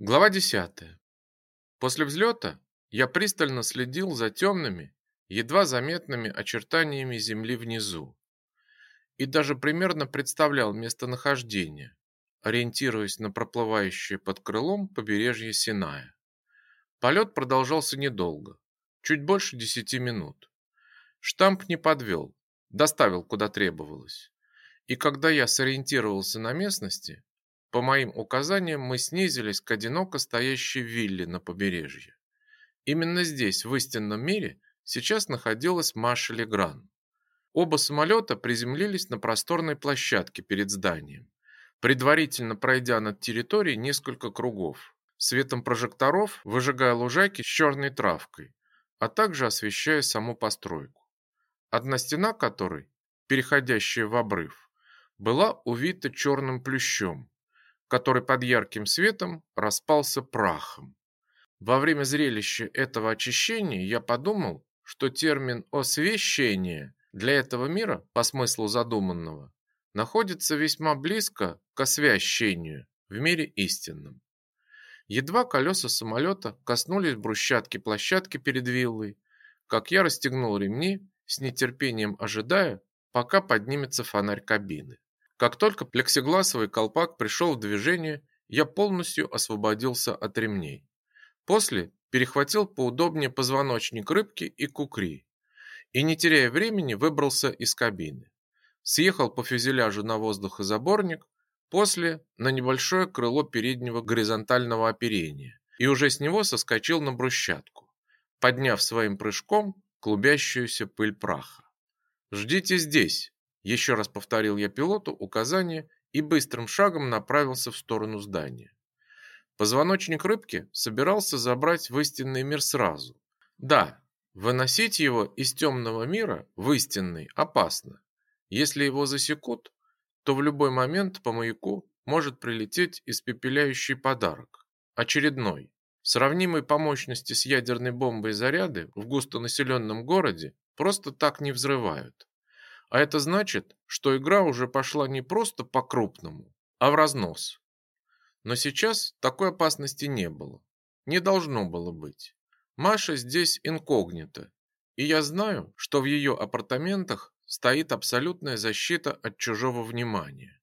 Глава 10. После взлета я пристально следил за темными, едва заметными очертаниями земли внизу и даже примерно представлял местонахождение, ориентируясь на проплывающее под крылом побережье Синая. Полет продолжался недолго, чуть больше десяти минут. Штамп не подвел, доставил куда требовалось. И когда я сориентировался на местности, по моим указаниям мы снизились к одиноко стоящей вилле на побережье. Именно здесь, в истинном мире, сейчас находилась Маша Легран. Оба самолета приземлились на просторной площадке перед зданием, предварительно пройдя над территорией несколько кругов, светом прожекторов выжигая лужайки с черной травкой, а также освещая саму постройку. Одна стена которой, переходящая в обрыв, была увита черным плющом, который под ярким светом распался прахом. Во время зрелища этого очищения я подумал, что термин «освещение» для этого мира, по смыслу задуманного, находится весьма близко к освящению в мире истинном. Едва колеса самолета коснулись брусчатки площадки перед виллой, как я расстегнул ремни, с нетерпением ожидая, пока поднимется фонарь кабины. Как только плексигласовый колпак пришел в движение, я полностью освободился от ремней. После перехватил поудобнее позвоночник рыбки и кукри и, не теряя времени, выбрался из кабины. Съехал по фюзеляжу на воздухозаборник, после на небольшое крыло переднего горизонтального оперения и уже с него соскочил на брусчатку, подняв своим прыжком клубящуюся пыль праха. «Ждите здесь!» Еще раз повторил я пилоту указание и быстрым шагом направился в сторону здания. Позвоночник рыбки собирался забрать в истинный мир сразу. Да, выносить его из темного мира в истинный опасно. Если его засекут, то в любой момент по маяку может прилететь испепеляющий подарок. Очередной. Сравнимый по мощности с ядерной бомбой заряды в густонаселенном городе просто так не взрывают. А это значит, что игра уже пошла не просто по-крупному, а в разнос. Но сейчас такой опасности не было. Не должно было быть. Маша здесь инкогнито, и я знаю, что в ее апартаментах стоит абсолютная защита от чужого внимания.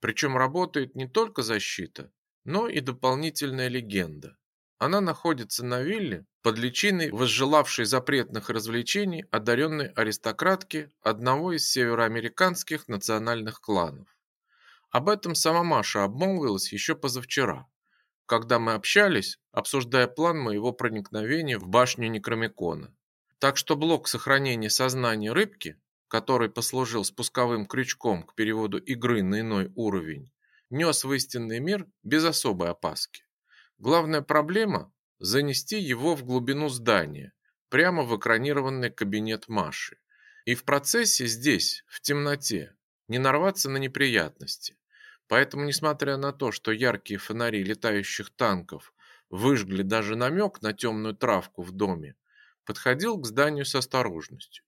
Причем работает не только защита, но и дополнительная легенда. Она находится на вилле под личиной возжелавшей запретных развлечений одаренной аристократки одного из североамериканских национальных кланов. Об этом сама Маша обмолвилась еще позавчера, когда мы общались, обсуждая план моего проникновения в башню Некромикона. Так что блок сохранения сознания рыбки, который послужил спусковым крючком к переводу игры на иной уровень, нес в истинный мир без особой опаски. Главная проблема – занести его в глубину здания, прямо в экранированный кабинет Маши. И в процессе здесь, в темноте, не нарваться на неприятности. Поэтому, несмотря на то, что яркие фонари летающих танков выжгли даже намек на темную травку в доме, подходил к зданию с осторожностью.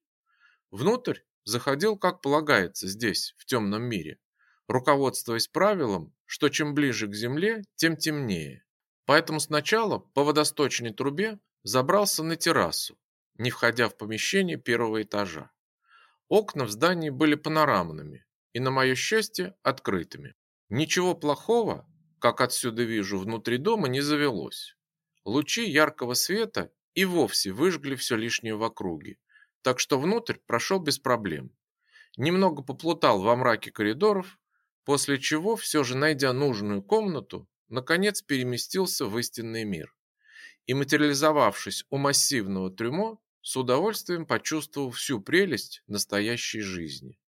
Внутрь заходил, как полагается, здесь, в темном мире, руководствуясь правилом, что чем ближе к земле, тем темнее. Поэтому сначала по водосточной трубе забрался на террасу, не входя в помещение первого этажа. Окна в здании были панорамными и, на мое счастье, открытыми. Ничего плохого, как отсюда вижу, внутри дома не завелось. Лучи яркого света и вовсе выжгли все лишнее в округе, так что внутрь прошел без проблем. Немного поплутал во мраке коридоров, после чего, все же найдя нужную комнату, наконец переместился в истинный мир. И материализовавшись у массивного трюмо, с удовольствием почувствовал всю прелесть настоящей жизни.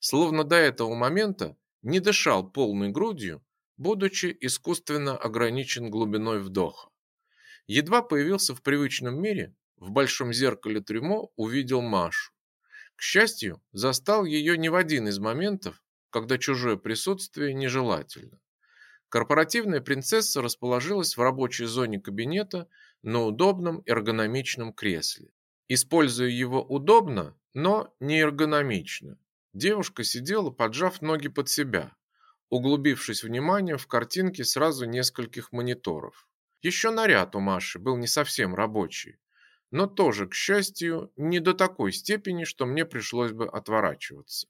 Словно до этого момента не дышал полной грудью, будучи искусственно ограничен глубиной вдоха. Едва появился в привычном мире, в большом зеркале трюмо увидел Машу. К счастью, застал ее не в один из моментов, когда чужое присутствие нежелательно. Корпоративная принцесса расположилась в рабочей зоне кабинета на удобном эргономичном кресле. Используя его удобно, но не эргономично, девушка сидела, поджав ноги под себя, углубившись вниманием в картинки сразу нескольких мониторов. Еще наряд у Маши был не совсем рабочий, но тоже, к счастью, не до такой степени, что мне пришлось бы отворачиваться.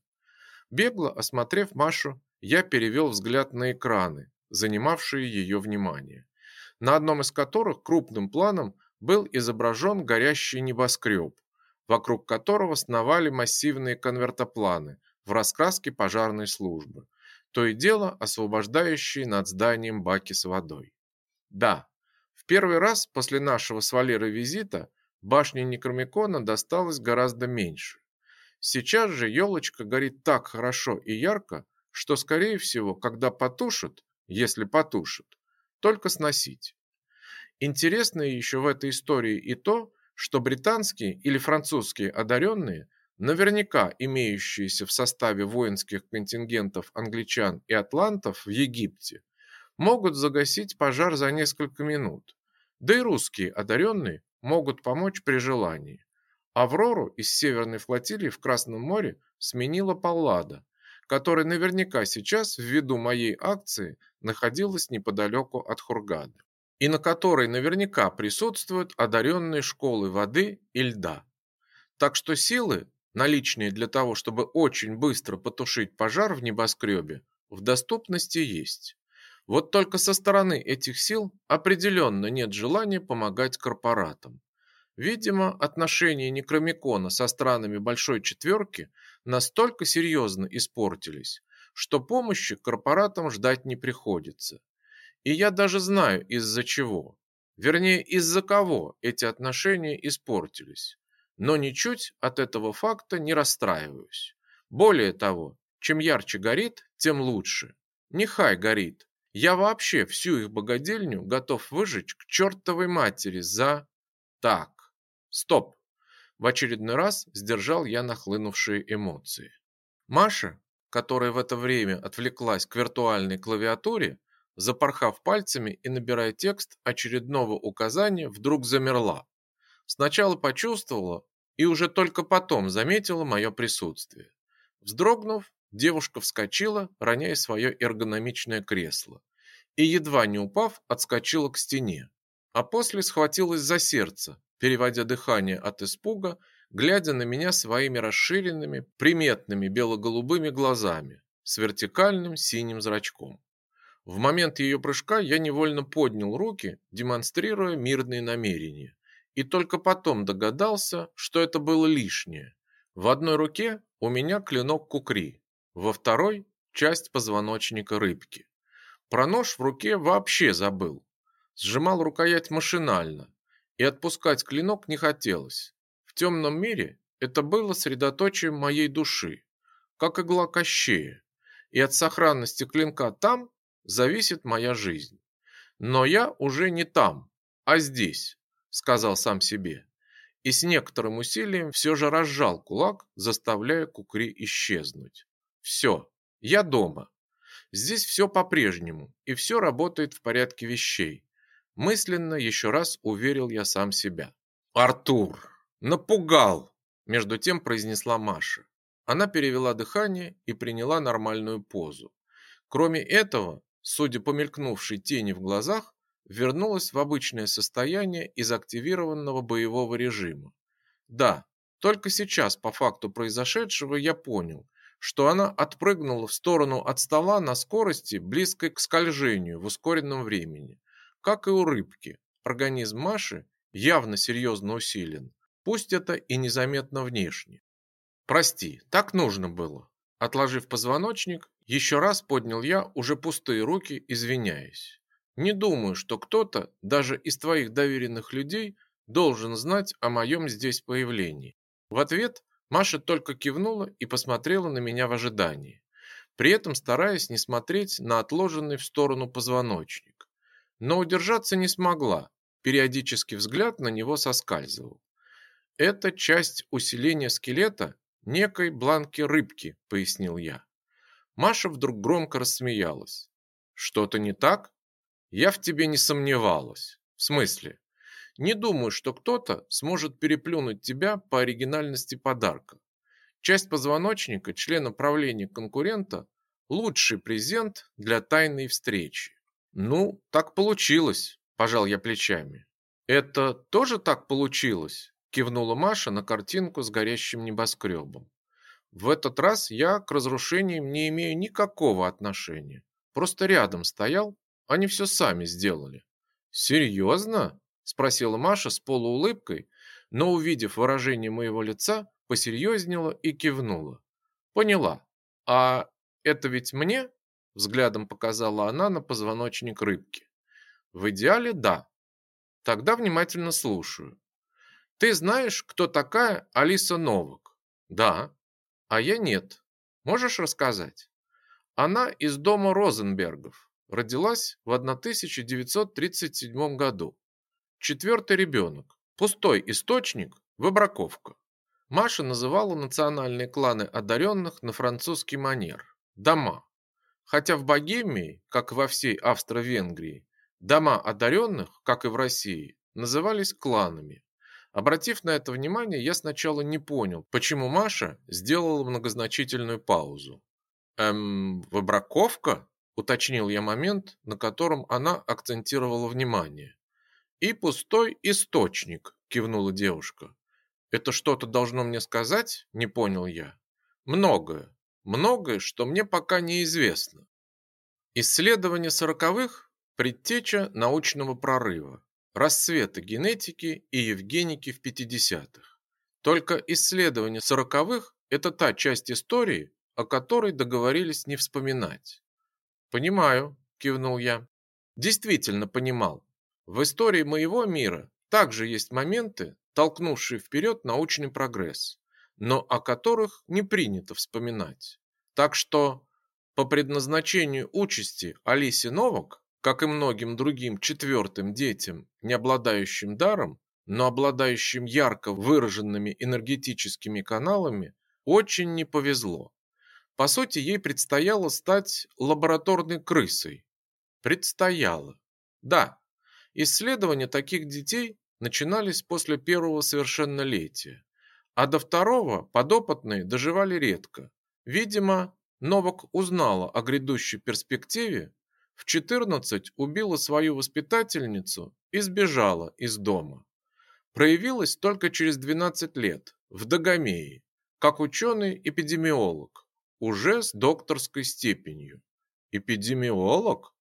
Бегло осмотрев Машу, я перевел взгляд на экраны, занимавшие ее внимание, на одном из которых крупным планом был изображен горящий небоскреб, вокруг которого сновали массивные конвертопланы в раскраске пожарной службы, то и дело освобождающие над зданием баки с водой. Да, в первый раз после нашего с Валерой визита башне Некромикона досталось гораздо меньше. Сейчас же елочка горит так хорошо и ярко, что, скорее всего, когда потушат, если потушат, только сносить. Интересно еще в этой истории и то, что британские или французские одаренные, наверняка имеющиеся в составе воинских контингентов англичан и атлантов в Египте, могут загасить пожар за несколько минут. Да и русские одаренные могут помочь при желании. Аврору из Северной флотилии в Красном море сменила Паллада, которая наверняка сейчас, ввиду моей акции, находилась неподалеку от Хургады, и на которой наверняка присутствуют одаренные школы воды и льда. Так что силы, наличные для того, чтобы очень быстро потушить пожар в небоскребе, в доступности есть. Вот только со стороны этих сил определенно нет желания помогать корпоратам. Видимо, отношения Некромикона со странами Большой Четверки настолько серьезно испортились, что помощи корпоратам ждать не приходится. И я даже знаю из-за чего. Вернее, из-за кого эти отношения испортились. Но ничуть от этого факта не расстраиваюсь. Более того, чем ярче горит, тем лучше. Нехай горит. Я вообще всю их богадельню готов выжечь к чертовой матери за... Так, стоп. В очередной раз сдержал я нахлынувшие эмоции. Маша, которая в это время отвлеклась к виртуальной клавиатуре, запорхав пальцами и набирая текст очередного указания, вдруг замерла. Сначала почувствовала и уже только потом заметила мое присутствие. Вздрогнув, девушка вскочила, роняя свое эргономичное кресло, и, едва не упав, отскочила к стене, а после схватилась за сердце, переводя дыхание от испуга, глядя на меня своими расширенными, приметными бело-голубыми глазами с вертикальным синим зрачком. В момент ее прыжка я невольно поднял руки, демонстрируя мирные намерения, и только потом догадался, что это было лишнее. В одной руке у меня клинок кукри, во второй часть позвоночника рыбки. Про нож в руке вообще забыл. Сжимал рукоять машинально, и отпускать клинок не хотелось. В темном мире это было средоточием моей души, как игла Кощея, и от сохранности клинка там зависит моя жизнь. Но я уже не там, а здесь, сказал сам себе, и с некоторым усилием все же разжал кулак, заставляя кукри исчезнуть. Все, я дома. Здесь все по-прежнему, и все работает в порядке вещей. Мысленно еще раз уверил я сам себя. «Артур! Напугал!» Между тем произнесла Маша. Она перевела дыхание и приняла нормальную позу. Кроме этого, судя по мелькнувшей тени в глазах, вернулась в обычное состояние из активированного боевого режима. Да, только сейчас по факту произошедшего я понял, что она отпрыгнула в сторону от стола на скорости, близкой к скольжению в ускоренном времени. Как и у рыбки, организм Маши явно серьезно усилен, пусть это и незаметно внешне. Прости, так нужно было. Отложив позвоночник, еще раз поднял я уже пустые руки, извиняясь. Не думаю, что кто-то, даже из твоих доверенных людей, должен знать о моем здесь появлении. В ответ Маша только кивнула и посмотрела на меня в ожидании, при этом стараясь не смотреть на отложенный в сторону позвоночник но удержаться не смогла. Периодически взгляд на него соскальзывал. Это часть усиления скелета некой бланки рыбки, пояснил я. Маша вдруг громко рассмеялась. Что-то не так? Я в тебе не сомневалась. В смысле? Не думаю, что кто-то сможет переплюнуть тебя по оригинальности подарка. Часть позвоночника члена правления конкурента лучший презент для тайной встречи. Ну, так получилось, пожал я плечами. Это тоже так получилось? кивнула Маша на картинку с горящим небоскребом. В этот раз я к разрушениям не имею никакого отношения. Просто рядом стоял, они все сами сделали. Серьезно? спросила Маша с полуулыбкой, но увидев выражение моего лица, посерьезнела и кивнула. Поняла. А это ведь мне? Взглядом показала она на позвоночник рыбки. В идеале да. Тогда внимательно слушаю. Ты знаешь, кто такая Алиса Новак? Да. А я нет. Можешь рассказать? Она из дома Розенбергов. Родилась в 1937 году. Четвертый ребенок. Пустой источник, выбраковка. Маша называла национальные кланы одаренных на французский манер – дома. Хотя в Богемии, как и во всей Австро-Венгрии, дома одаренных, как и в России, назывались кланами. Обратив на это внимание, я сначала не понял, почему Маша сделала многозначительную паузу. «Эм, выбраковка?» – уточнил я момент, на котором она акцентировала внимание. «И пустой источник», – кивнула девушка. Это что-то должно мне сказать? Не понял я. Многое. Многое, что мне пока неизвестно. Исследование сороковых – предтеча научного прорыва, расцвета генетики и евгеники в 50-х. Только исследование сороковых – это та часть истории, о которой договорились не вспоминать. «Понимаю», – кивнул я. «Действительно понимал. В истории моего мира также есть моменты, толкнувшие вперед научный прогресс, но о которых не принято вспоминать. Так что по предназначению участи Алисе Новак, как и многим другим четвертым детям, не обладающим даром, но обладающим ярко выраженными энергетическими каналами, очень не повезло. По сути, ей предстояло стать лабораторной крысой. Предстояло. Да, исследования таких детей начинались после первого совершеннолетия, а до второго подопытные доживали редко. Видимо, Новак узнала о грядущей перспективе, в 14 убила свою воспитательницу и сбежала из дома. Проявилась только через 12 лет в Дагомее, как ученый-эпидемиолог, уже с докторской степенью. Эпидемиолог?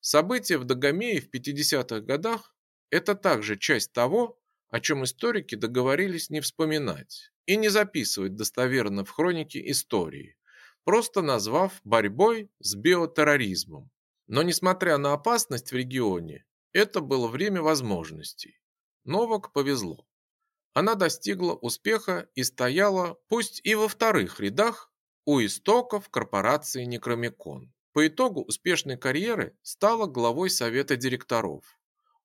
События в Дагомее в 50-х годах это также часть того, о чем историки договорились не вспоминать и не записывать достоверно в хронике истории, просто назвав борьбой с биотерроризмом. Но несмотря на опасность в регионе, это было время возможностей. Новак повезло. Она достигла успеха и стояла, пусть и во вторых рядах, у истоков корпорации Некромикон. По итогу успешной карьеры стала главой совета директоров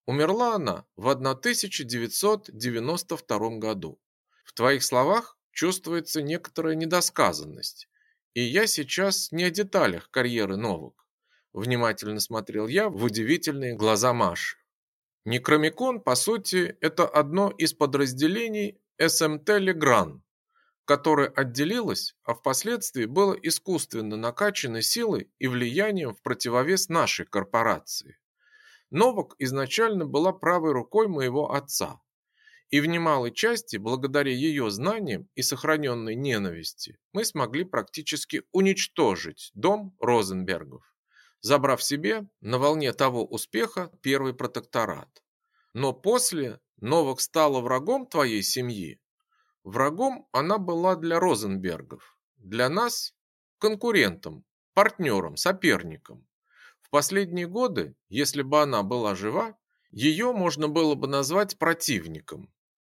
Умерла она в 1992 году. В твоих словах чувствуется некоторая недосказанность, и я сейчас не о деталях карьеры Новок. Внимательно смотрел я в удивительные глаза Маши. Некромикон, по сути, это одно из подразделений СМТ Легран, которое отделилось, а впоследствии было искусственно накачано силой и влиянием в противовес нашей корпорации. Новак изначально была правой рукой моего отца. И в немалой части, благодаря ее знаниям и сохраненной ненависти, мы смогли практически уничтожить дом Розенбергов, забрав себе на волне того успеха первый протекторат. Но после Новак стала врагом твоей семьи. Врагом она была для Розенбергов, для нас – конкурентом, партнером, соперником последние годы, если бы она была жива, ее можно было бы назвать противником.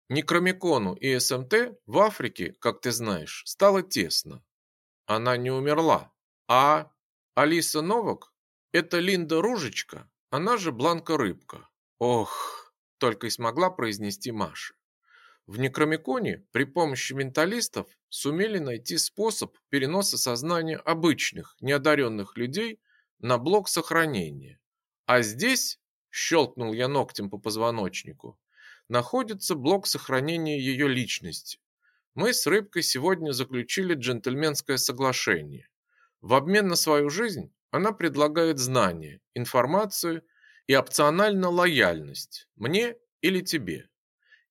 Некромикону и СМТ в Африке, как ты знаешь, стало тесно. Она не умерла. А Алиса Новак – это Линда Ружечка, она же Бланка Рыбка. Ох, только и смогла произнести Маша. В Некромиконе при помощи менталистов сумели найти способ переноса сознания обычных, неодаренных людей на блок сохранения. А здесь, щелкнул я ногтем по позвоночнику, находится блок сохранения ее личности. Мы с Рыбкой сегодня заключили джентльменское соглашение. В обмен на свою жизнь она предлагает знания, информацию и опционально лояльность мне или тебе.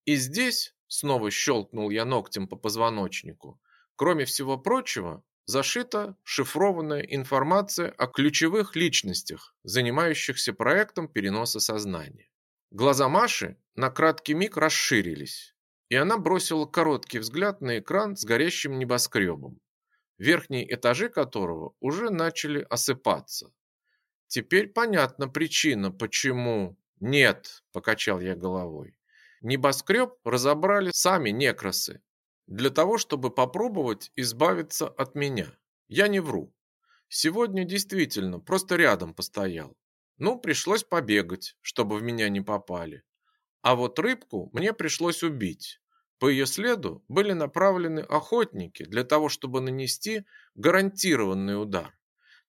И здесь, снова щелкнул я ногтем по позвоночнику, кроме всего прочего, зашита шифрованная информация о ключевых личностях, занимающихся проектом переноса сознания. Глаза Маши на краткий миг расширились, и она бросила короткий взгляд на экран с горящим небоскребом, верхние этажи которого уже начали осыпаться. Теперь понятна причина, почему... Нет, покачал я головой. Небоскреб разобрали сами некросы, для того, чтобы попробовать избавиться от меня. Я не вру. Сегодня действительно просто рядом постоял. Ну, пришлось побегать, чтобы в меня не попали. А вот рыбку мне пришлось убить. По ее следу были направлены охотники для того, чтобы нанести гарантированный удар.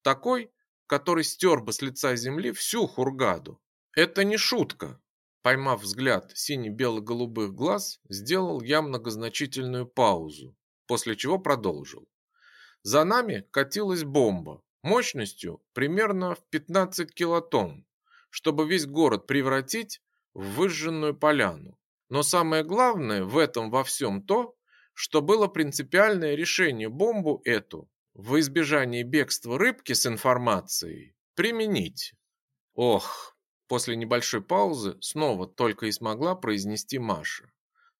Такой, который стер бы с лица земли всю хургаду. Это не шутка, Поймав взгляд сине-бело-голубых глаз, сделал я многозначительную паузу, после чего продолжил. За нами катилась бомба мощностью примерно в 15 килотонн, чтобы весь город превратить в выжженную поляну. Но самое главное в этом во всем то, что было принципиальное решение бомбу эту в избежании бегства рыбки с информацией применить. Ох, После небольшой паузы снова только и смогла произнести Маша.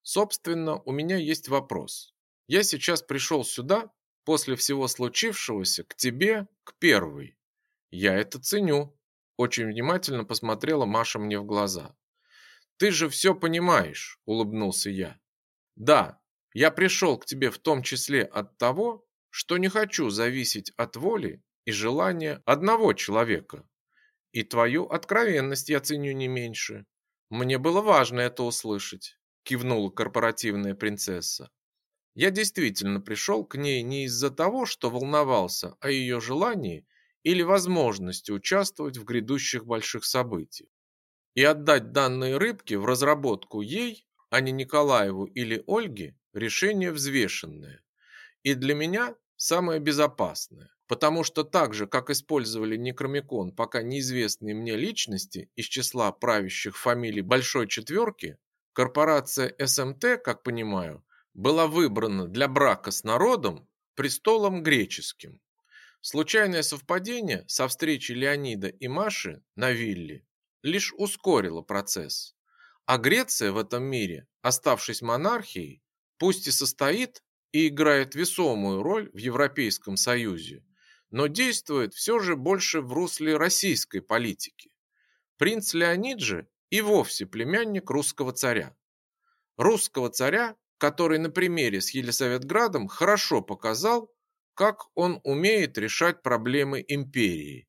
Собственно, у меня есть вопрос. Я сейчас пришел сюда после всего случившегося к тебе, к первой. Я это ценю. Очень внимательно посмотрела Маша мне в глаза. Ты же все понимаешь, улыбнулся я. Да, я пришел к тебе в том числе от того, что не хочу зависеть от воли и желания одного человека. И твою откровенность я ценю не меньше. Мне было важно это услышать, кивнула корпоративная принцесса. Я действительно пришел к ней не из-за того, что волновался о ее желании или возможности участвовать в грядущих больших событиях. И отдать данные рыбки в разработку ей, а не Николаеву или Ольге, решение взвешенное. И для меня самое безопасное. Потому что так же, как использовали Некромикон пока неизвестные мне личности из числа правящих фамилий Большой Четверки, корпорация СМТ, как понимаю, была выбрана для брака с народом престолом греческим. Случайное совпадение со встречей Леонида и Маши на вилле лишь ускорило процесс. А Греция в этом мире, оставшись монархией, пусть и состоит и играет весомую роль в Европейском Союзе, но действует все же больше в русле российской политики. Принц Леонид же и вовсе племянник русского царя. Русского царя, который на примере с Елисаветградом хорошо показал, как он умеет решать проблемы империи.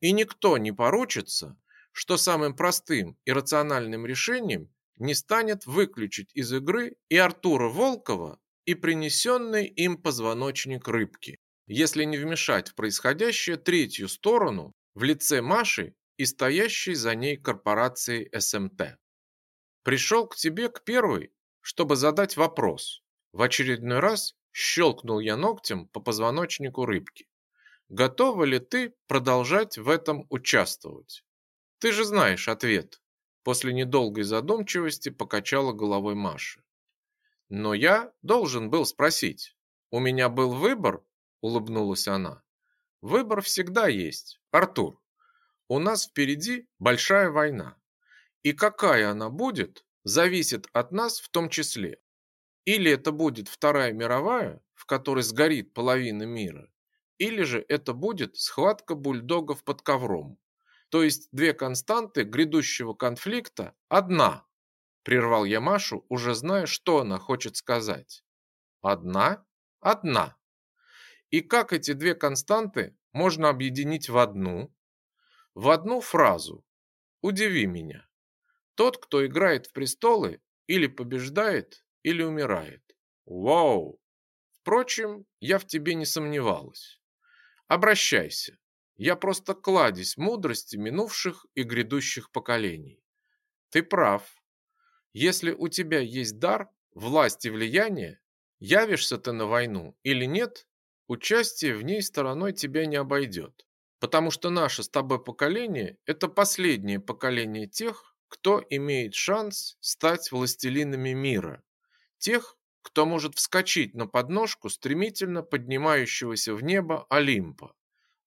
И никто не поручится, что самым простым и рациональным решением не станет выключить из игры и Артура Волкова, и принесенный им позвоночник рыбки если не вмешать в происходящее третью сторону в лице Маши и стоящей за ней корпорации СМТ. Пришел к тебе к первой, чтобы задать вопрос. В очередной раз щелкнул я ногтем по позвоночнику рыбки. Готова ли ты продолжать в этом участвовать? Ты же знаешь ответ. После недолгой задумчивости покачала головой Маша. Но я должен был спросить. У меня был выбор улыбнулась она. Выбор всегда есть, Артур. У нас впереди большая война. И какая она будет, зависит от нас в том числе. Или это будет Вторая мировая, в которой сгорит половина мира, или же это будет схватка бульдогов под ковром. То есть две константы грядущего конфликта одна. Прервал я Машу, уже зная, что она хочет сказать. Одна? Одна. И как эти две константы можно объединить в одну? В одну фразу. Удиви меня. Тот, кто играет в престолы, или побеждает, или умирает. Вау! Впрочем, я в тебе не сомневалась. Обращайся. Я просто кладезь мудрости минувших и грядущих поколений. Ты прав. Если у тебя есть дар, власть и влияние, явишься ты на войну или нет, участие в ней стороной тебя не обойдет. Потому что наше с тобой поколение – это последнее поколение тех, кто имеет шанс стать властелинами мира. Тех, кто может вскочить на подножку стремительно поднимающегося в небо Олимпа.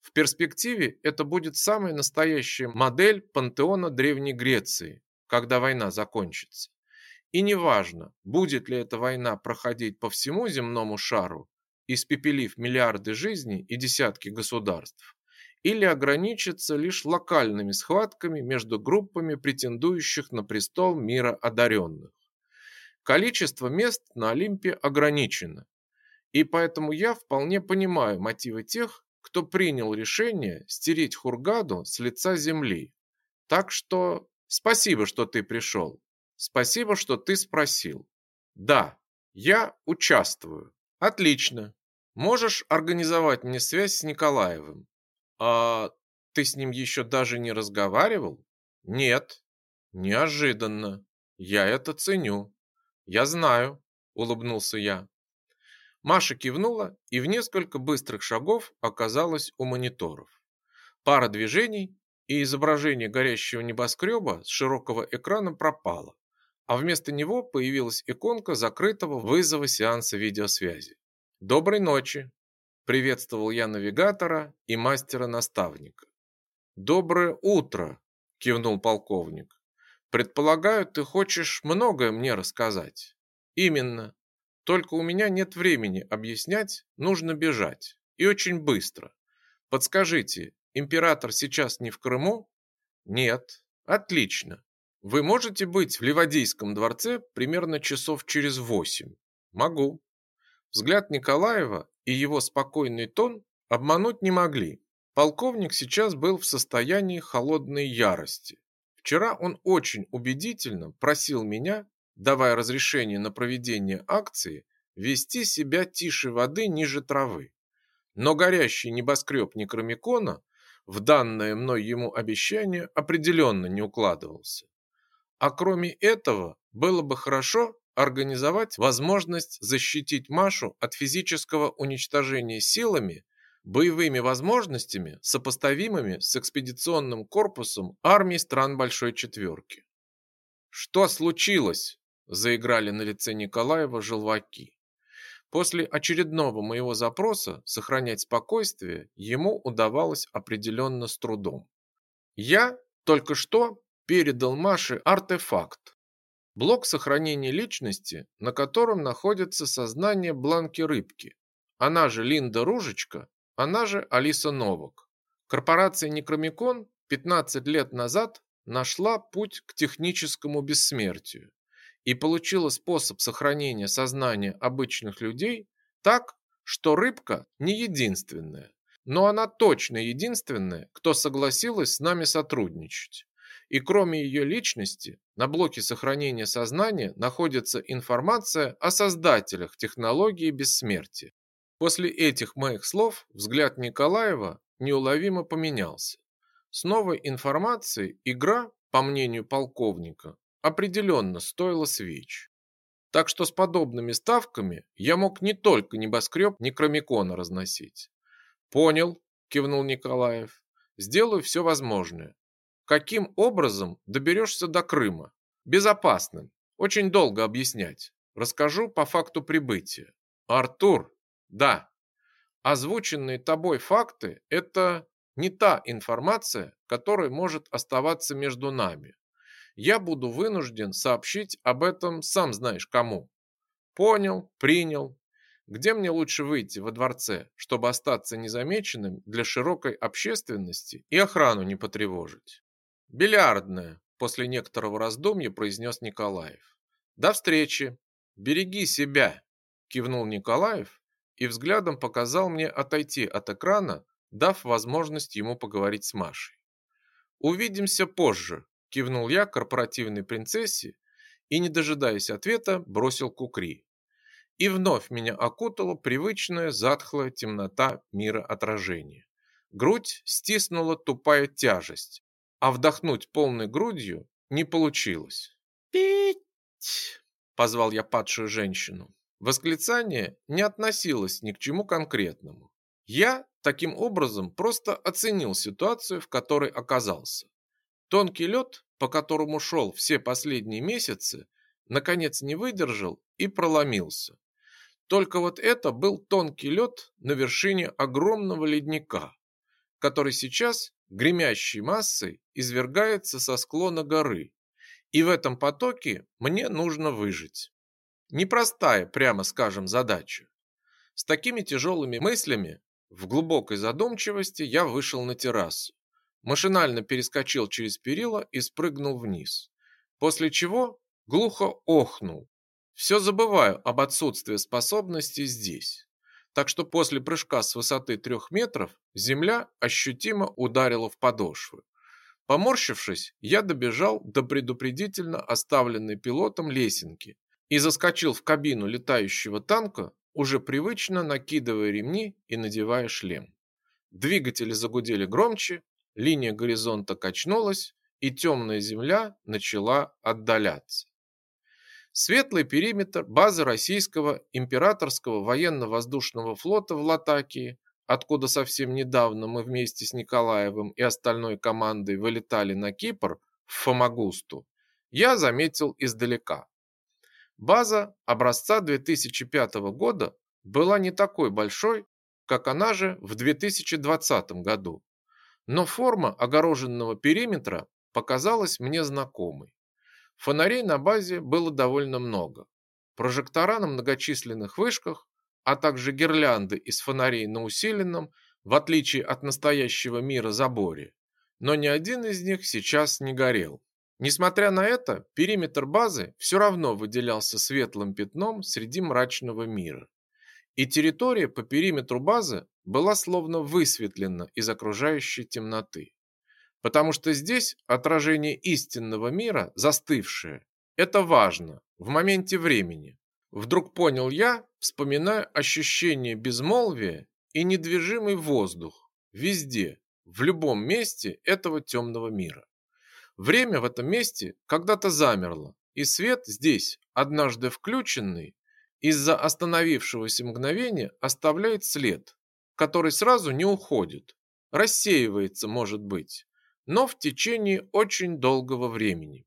В перспективе это будет самая настоящая модель пантеона Древней Греции, когда война закончится. И неважно, будет ли эта война проходить по всему земному шару, испепелив миллиарды жизней и десятки государств, или ограничится лишь локальными схватками между группами претендующих на престол мира одаренных. Количество мест на Олимпе ограничено, и поэтому я вполне понимаю мотивы тех, кто принял решение стереть Хургаду с лица земли. Так что спасибо, что ты пришел. Спасибо, что ты спросил. Да, я участвую. Отлично. Можешь организовать мне связь с Николаевым. А ты с ним еще даже не разговаривал? Нет. Неожиданно. Я это ценю. Я знаю, улыбнулся я. Маша кивнула и в несколько быстрых шагов оказалась у мониторов. Пара движений, и изображение горящего небоскреба с широкого экрана пропало, а вместо него появилась иконка закрытого вызова сеанса видеосвязи. «Доброй ночи!» – приветствовал я навигатора и мастера-наставника. «Доброе утро!» – кивнул полковник. «Предполагаю, ты хочешь многое мне рассказать?» «Именно. Только у меня нет времени объяснять, нужно бежать. И очень быстро. Подскажите, император сейчас не в Крыму? Нет. Отлично. Вы можете быть в Ливадийском дворце примерно часов через восемь? Могу. Взгляд Николаева и его спокойный тон обмануть не могли. Полковник сейчас был в состоянии холодной ярости. Вчера он очень убедительно просил меня давая разрешение на проведение акции, вести себя тише воды ниже травы. Но горящий небоскреб Некромикона в данное мной ему обещание определенно не укладывался. А кроме этого, было бы хорошо организовать возможность защитить Машу от физического уничтожения силами, боевыми возможностями, сопоставимыми с экспедиционным корпусом армии стран Большой Четверки. «Что случилось?» заиграли на лице Николаева желваки. После очередного моего запроса сохранять спокойствие ему удавалось определенно с трудом. Я только что передал Маше артефакт. Блок сохранения личности, на котором находится сознание Бланки Рыбки. Она же Линда Ружечка, она же Алиса Новак. Корпорация Некромикон 15 лет назад нашла путь к техническому бессмертию и получила способ сохранения сознания обычных людей так, что рыбка не единственная, но она точно единственная, кто согласилась с нами сотрудничать. И кроме ее личности, на блоке сохранения сознания находится информация о создателях технологии бессмертия. После этих моих слов взгляд Николаева неуловимо поменялся. С новой информацией игра, по мнению полковника, определенно стоило свеч. Так что с подобными ставками я мог не только небоскреб Некромикона разносить. «Понял», – кивнул Николаев. «Сделаю все возможное. Каким образом доберешься до Крыма? Безопасным. Очень долго объяснять. Расскажу по факту прибытия. Артур, да. Озвученные тобой факты – это не та информация, которая может оставаться между нами я буду вынужден сообщить об этом сам знаешь кому. Понял, принял. Где мне лучше выйти во дворце, чтобы остаться незамеченным для широкой общественности и охрану не потревожить? Бильярдная, после некоторого раздумья произнес Николаев. До встречи. Береги себя, кивнул Николаев и взглядом показал мне отойти от экрана, дав возможность ему поговорить с Машей. Увидимся позже, Кивнул я корпоративной принцессе и, не дожидаясь ответа, бросил кукри. И вновь меня окутала привычная затхлая темнота мира отражения. Грудь стиснула тупая тяжесть, а вдохнуть полной грудью не получилось. «Пить!» – позвал я падшую женщину. Восклицание не относилось ни к чему конкретному. Я таким образом просто оценил ситуацию, в которой оказался. Тонкий лед, по которому шел все последние месяцы, наконец не выдержал и проломился. Только вот это был тонкий лед на вершине огромного ледника, который сейчас гремящей массой извергается со склона горы. И в этом потоке мне нужно выжить. Непростая, прямо скажем, задача. С такими тяжелыми мыслями, в глубокой задумчивости я вышел на террасу. Машинально перескочил через перила и спрыгнул вниз. После чего глухо охнул. Все забываю об отсутствии способностей здесь. Так что после прыжка с высоты трех метров земля ощутимо ударила в подошвы. Поморщившись, я добежал до предупредительно оставленной пилотом лесенки и заскочил в кабину летающего танка, уже привычно накидывая ремни и надевая шлем. Двигатели загудели громче, линия горизонта качнулась, и темная земля начала отдаляться. Светлый периметр базы российского императорского военно-воздушного флота в Латакии, откуда совсем недавно мы вместе с Николаевым и остальной командой вылетали на Кипр в Фомагусту, я заметил издалека. База образца 2005 года была не такой большой, как она же в 2020 году. Но форма огороженного периметра показалась мне знакомой. Фонарей на базе было довольно много. Прожектора на многочисленных вышках, а также гирлянды из фонарей на усиленном, в отличие от настоящего мира заборе. Но ни один из них сейчас не горел. Несмотря на это, периметр базы все равно выделялся светлым пятном среди мрачного мира. И территория по периметру базы была словно высветлена из окружающей темноты. Потому что здесь отражение истинного мира, застывшее. Это важно, в моменте времени. Вдруг понял я, вспоминая ощущение безмолвия и недвижимый воздух везде, в любом месте этого темного мира. Время в этом месте когда-то замерло, и свет здесь, однажды включенный, из-за остановившегося мгновения оставляет след, который сразу не уходит, рассеивается, может быть, но в течение очень долгого времени.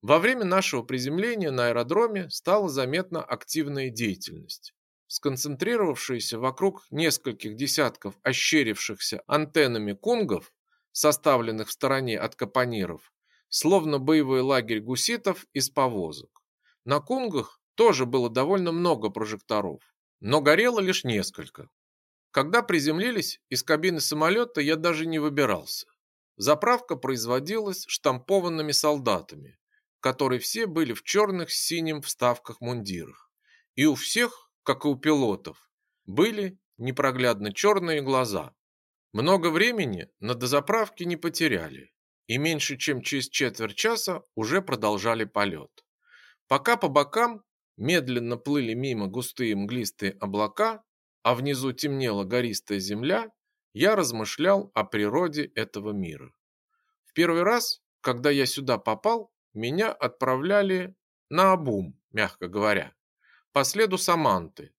Во время нашего приземления на аэродроме стала заметна активная деятельность. Сконцентрировавшиеся вокруг нескольких десятков ощерившихся антеннами кунгов, составленных в стороне от капониров, словно боевой лагерь гуситов из повозок. На кунгах тоже было довольно много прожекторов, но горело лишь несколько. Когда приземлились, из кабины самолета я даже не выбирался. Заправка производилась штампованными солдатами, которые все были в черных с синим вставках мундирах. И у всех, как и у пилотов, были непроглядно черные глаза. Много времени на дозаправке не потеряли и меньше чем через четверть часа уже продолжали полет. Пока по бокам медленно плыли мимо густые мглистые облака, а внизу темнела гористая земля, я размышлял о природе этого мира. В первый раз, когда я сюда попал, меня отправляли на обум, мягко говоря, по следу Саманты,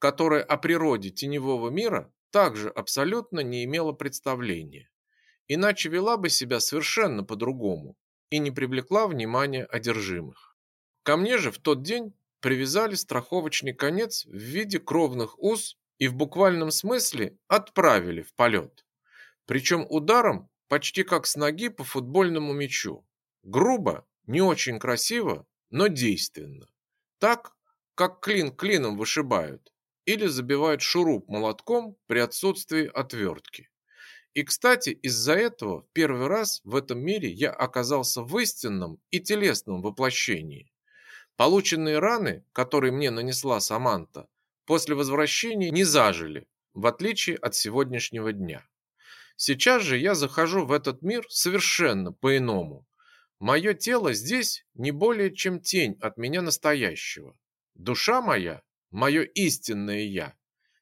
которая о природе теневого мира также абсолютно не имела представления иначе вела бы себя совершенно по-другому и не привлекла внимания одержимых. Ко мне же в тот день привязали страховочный конец в виде кровных уз и в буквальном смысле отправили в полет. Причем ударом почти как с ноги по футбольному мячу. Грубо, не очень красиво, но действенно. Так, как клин клином вышибают или забивают шуруп молотком при отсутствии отвертки. И, кстати, из-за этого в первый раз в этом мире я оказался в истинном и телесном воплощении. Полученные раны, которые мне нанесла Саманта, после возвращения не зажили, в отличие от сегодняшнего дня. Сейчас же я захожу в этот мир совершенно по-иному. Мое тело здесь не более чем тень от меня настоящего. Душа моя, мое истинное я,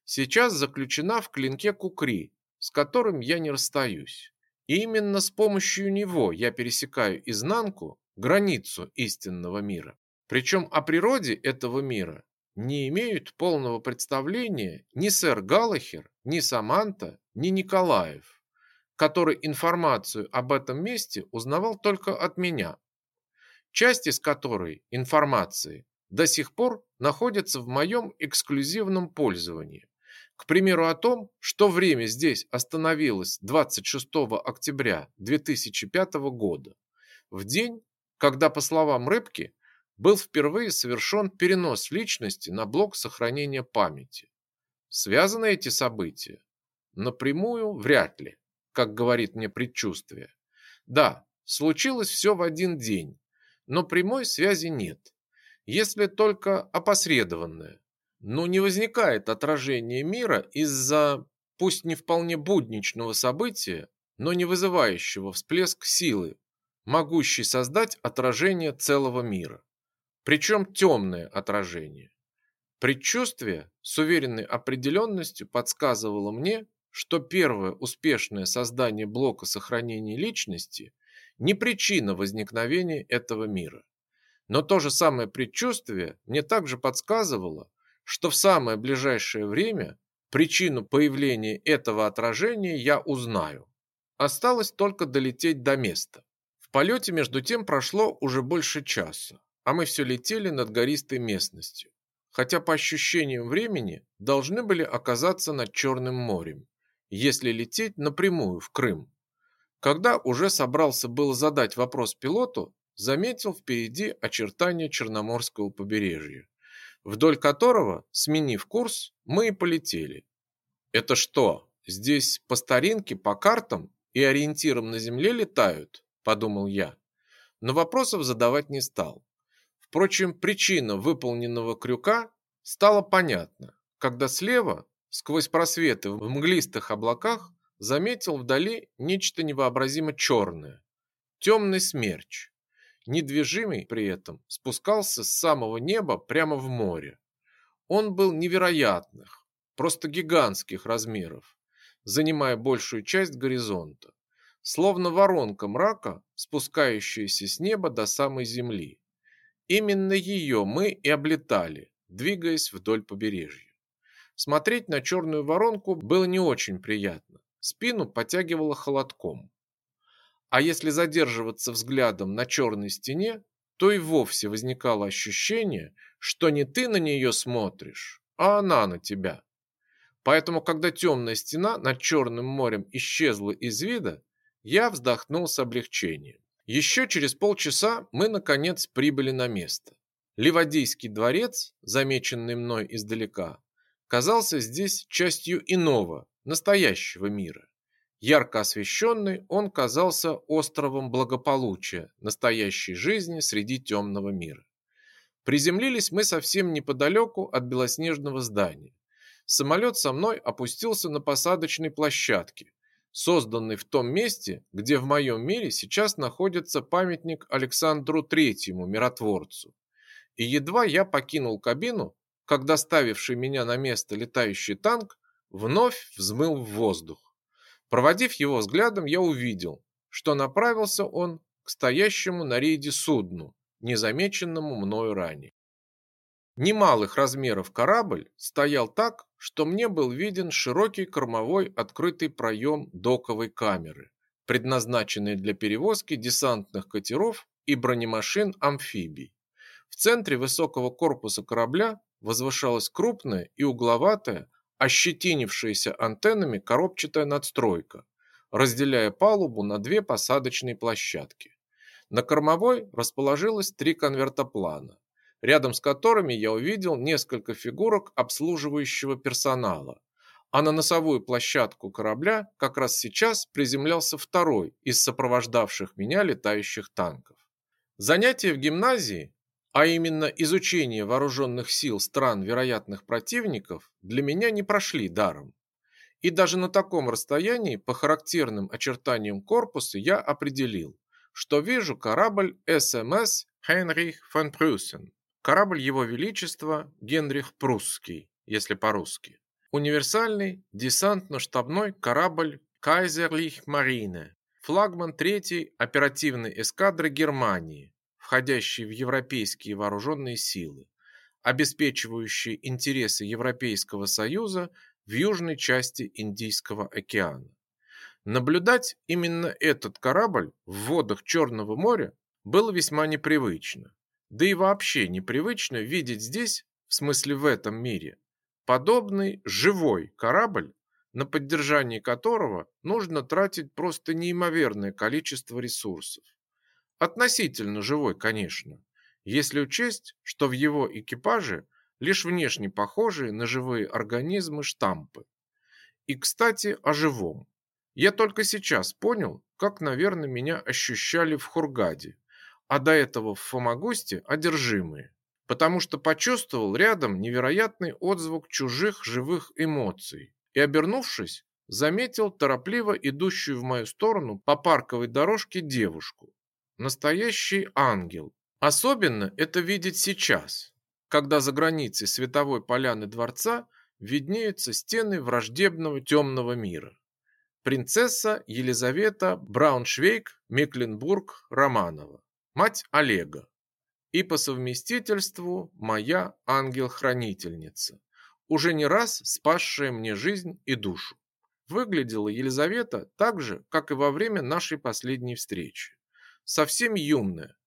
сейчас заключена в клинке Кукри, с которым я не расстаюсь. И именно с помощью него я пересекаю изнанку, границу истинного мира. Причем о природе этого мира не имеют полного представления ни сэр Галлахер, ни Саманта, ни Николаев, который информацию об этом месте узнавал только от меня, часть из которой информации до сих пор находится в моем эксклюзивном пользовании. К примеру о том, что время здесь остановилось 26 октября 2005 года, в день, когда, по словам Рыбки, был впервые совершен перенос личности на блок сохранения памяти. Связаны эти события? Напрямую вряд ли, как говорит мне предчувствие. Да, случилось все в один день, но прямой связи нет, если только опосредованная. Но не возникает отражение мира из-за, пусть не вполне будничного события, но не вызывающего всплеск силы, могущей создать отражение целого мира причем темное отражение. Предчувствие с уверенной определенностью подсказывало мне, что первое успешное создание блока сохранения личности не причина возникновения этого мира. Но то же самое предчувствие мне также подсказывало, что в самое ближайшее время причину появления этого отражения я узнаю. Осталось только долететь до места. В полете между тем прошло уже больше часа а мы все летели над гористой местностью, хотя по ощущениям времени должны были оказаться над Черным морем, если лететь напрямую в Крым. Когда уже собрался было задать вопрос пилоту, заметил впереди очертания Черноморского побережья, вдоль которого, сменив курс, мы и полетели. Это что, здесь по старинке, по картам и ориентирам на земле летают? Подумал я. Но вопросов задавать не стал. Впрочем, причина выполненного крюка стала понятна, когда слева, сквозь просветы в мглистых облаках, заметил вдали нечто невообразимо черное. Темный смерч. Недвижимый при этом спускался с самого неба прямо в море. Он был невероятных, просто гигантских размеров, занимая большую часть горизонта, словно воронка мрака, спускающаяся с неба до самой земли. Именно ее мы и облетали, двигаясь вдоль побережья. Смотреть на черную воронку было не очень приятно. Спину потягивало холодком. А если задерживаться взглядом на черной стене, то и вовсе возникало ощущение, что не ты на нее смотришь, а она на тебя. Поэтому, когда темная стена над Черным морем исчезла из вида, я вздохнул с облегчением. Еще через полчаса мы, наконец, прибыли на место. Ливадийский дворец, замеченный мной издалека, казался здесь частью иного, настоящего мира. Ярко освещенный, он казался островом благополучия, настоящей жизни среди темного мира. Приземлились мы совсем неподалеку от белоснежного здания. Самолет со мной опустился на посадочной площадке, созданный в том месте, где в моем мире сейчас находится памятник Александру Третьему, миротворцу. И едва я покинул кабину, как доставивший меня на место летающий танк вновь взмыл в воздух. Проводив его взглядом, я увидел, что направился он к стоящему на рейде судну, незамеченному мною ранее. Немалых размеров корабль стоял так, что мне был виден широкий кормовой открытый проем доковой камеры, предназначенный для перевозки десантных катеров и бронемашин-амфибий. В центре высокого корпуса корабля возвышалась крупная и угловатая, ощетинившаяся антеннами коробчатая надстройка, разделяя палубу на две посадочные площадки. На кормовой расположилось три конвертоплана, рядом с которыми я увидел несколько фигурок обслуживающего персонала. А на носовую площадку корабля как раз сейчас приземлялся второй из сопровождавших меня летающих танков. Занятия в гимназии, а именно изучение вооруженных сил стран вероятных противников, для меня не прошли даром. И даже на таком расстоянии по характерным очертаниям корпуса я определил, что вижу корабль СМС Хенрих фон Прюсен, Корабль Его Величества Генрих Прусский, если по-русски. Универсальный десантно-штабной корабль Kaiserlich Marine, флагман третьей оперативной эскадры Германии, входящей в европейские вооруженные силы. обеспечивающий интересы Европейского Союза в южной части Индийского океана. Наблюдать именно этот корабль в водах Черного моря было весьма непривычно. Да и вообще непривычно видеть здесь, в смысле в этом мире, подобный живой корабль, на поддержание которого нужно тратить просто неимоверное количество ресурсов. Относительно живой, конечно, если учесть, что в его экипаже лишь внешне похожие на живые организмы штампы. И, кстати, о живом. Я только сейчас понял, как, наверное, меня ощущали в Хургаде, а до этого в Фомагусте одержимые, потому что почувствовал рядом невероятный отзвук чужих живых эмоций и, обернувшись, заметил торопливо идущую в мою сторону по парковой дорожке девушку. Настоящий ангел. Особенно это видеть сейчас, когда за границей световой поляны дворца виднеются стены враждебного темного мира принцесса Елизавета Брауншвейг-Мекленбург-Романова, мать Олега, и по совместительству моя ангел-хранительница, уже не раз спасшая мне жизнь и душу. Выглядела Елизавета так же, как и во время нашей последней встречи. Совсем юная.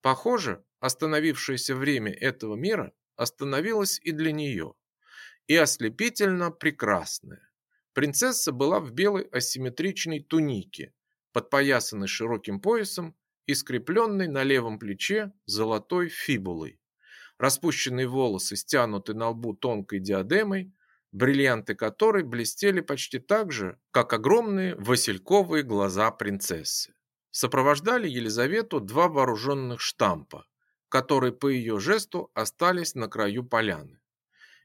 Похоже, остановившееся время этого мира остановилось и для нее. И ослепительно прекрасная. Принцесса была в белой асимметричной тунике, подпоясанной широким поясом и скрепленной на левом плече золотой фибулой. Распущенные волосы стянуты на лбу тонкой диадемой, бриллианты которой блестели почти так же, как огромные васильковые глаза принцессы. Сопровождали Елизавету два вооруженных штампа, которые по ее жесту остались на краю поляны.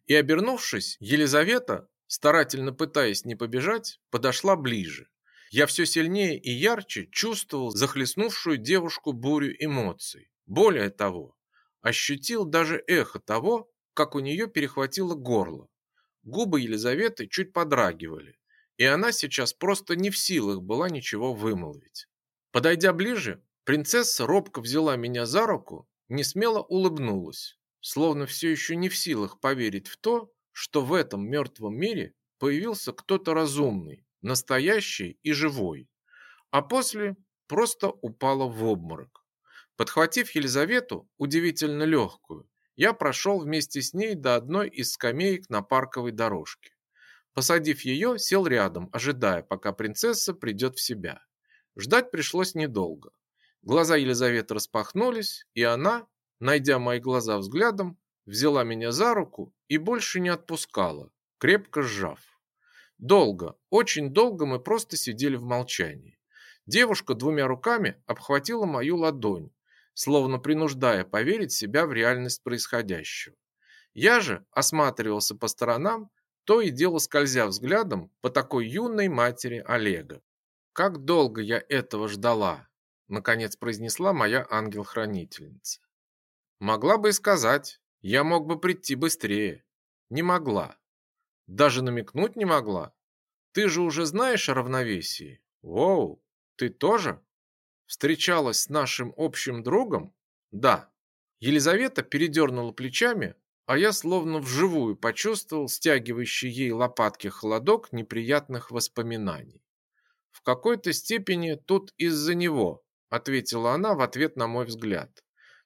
И обернувшись, Елизавета старательно пытаясь не побежать, подошла ближе. Я все сильнее и ярче чувствовал захлестнувшую девушку бурю эмоций. Более того, ощутил даже эхо того, как у нее перехватило горло. Губы Елизаветы чуть подрагивали, и она сейчас просто не в силах была ничего вымолвить. Подойдя ближе, принцесса робко взяла меня за руку, не смело улыбнулась, словно все еще не в силах поверить в то, что в этом мертвом мире появился кто-то разумный, настоящий и живой, а после просто упала в обморок. Подхватив Елизавету, удивительно легкую, я прошел вместе с ней до одной из скамеек на парковой дорожке. Посадив ее, сел рядом, ожидая, пока принцесса придет в себя. Ждать пришлось недолго. Глаза Елизаветы распахнулись, и она, найдя мои глаза взглядом, взяла меня за руку и больше не отпускала, крепко сжав. Долго, очень долго мы просто сидели в молчании. Девушка двумя руками обхватила мою ладонь, словно принуждая поверить себя в реальность происходящего. Я же осматривался по сторонам, то и дело скользя взглядом по такой юной матери Олега. «Как долго я этого ждала!» – наконец произнесла моя ангел-хранительница. «Могла бы и сказать, я мог бы прийти быстрее. Не могла. Даже намекнуть не могла. Ты же уже знаешь о равновесии. Воу, ты тоже? Встречалась с нашим общим другом? Да. Елизавета передернула плечами, а я словно вживую почувствовал стягивающий ей лопатки холодок неприятных воспоминаний. В какой-то степени тут из-за него, ответила она в ответ на мой взгляд.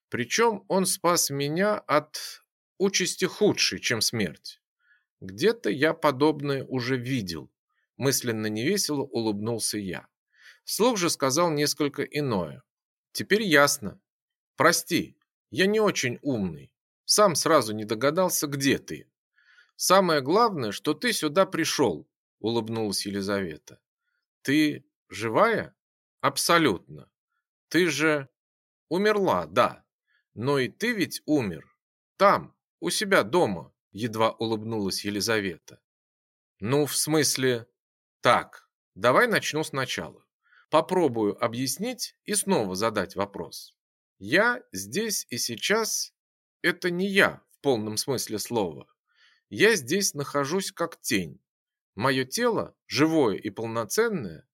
Причем он спас меня от участи худшей, чем смерть. Где-то я подобное уже видел. Мысленно невесело улыбнулся я. Слух же сказал несколько иное. Теперь ясно. Прости, я не очень умный. Сам сразу не догадался, где ты. Самое главное, что ты сюда пришел, улыбнулась Елизавета. Ты живая? Абсолютно. Ты же умерла, да. Но и ты ведь умер. Там, у себя дома, едва улыбнулась Елизавета. Ну, в смысле... Так, давай начну сначала. Попробую объяснить и снова задать вопрос. Я здесь и сейчас – это не я в полном смысле слова. Я здесь нахожусь как тень. Мое тело, живое и полноценное,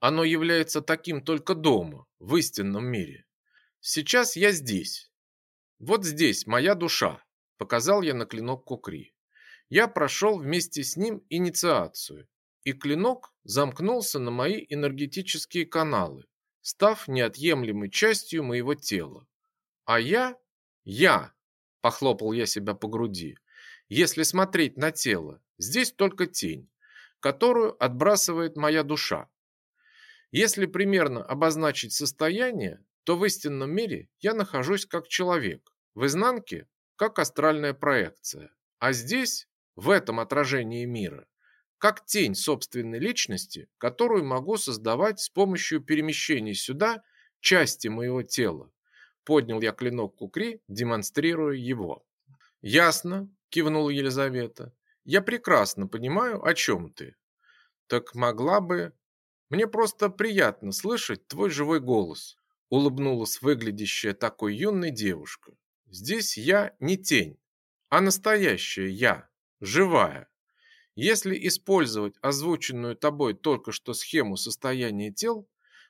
оно является таким только дома, в истинном мире. Сейчас я здесь, вот здесь моя душа, Показал я на клинок Кукри. Я прошел вместе с ним инициацию, и клинок замкнулся на мои энергетические каналы, став неотъемлемой частью моего тела. А я, я, похлопал я себя по груди, если смотреть на тело, здесь только тень, которую отбрасывает моя душа. Если примерно обозначить состояние, то в истинном мире я нахожусь как человек, в изнанке как астральная проекция, а здесь, в этом отражении мира, как тень собственной личности, которую могу создавать с помощью перемещения сюда части моего тела. Поднял я клинок Кукри, демонстрируя его. «Ясно», – кивнула Елизавета. «Я прекрасно понимаю, о чем ты. Так могла бы мне просто приятно слышать твой живой голос, улыбнулась выглядящая такой юной девушка. Здесь я не тень, а настоящая я, живая. Если использовать озвученную тобой только что схему состояния тел,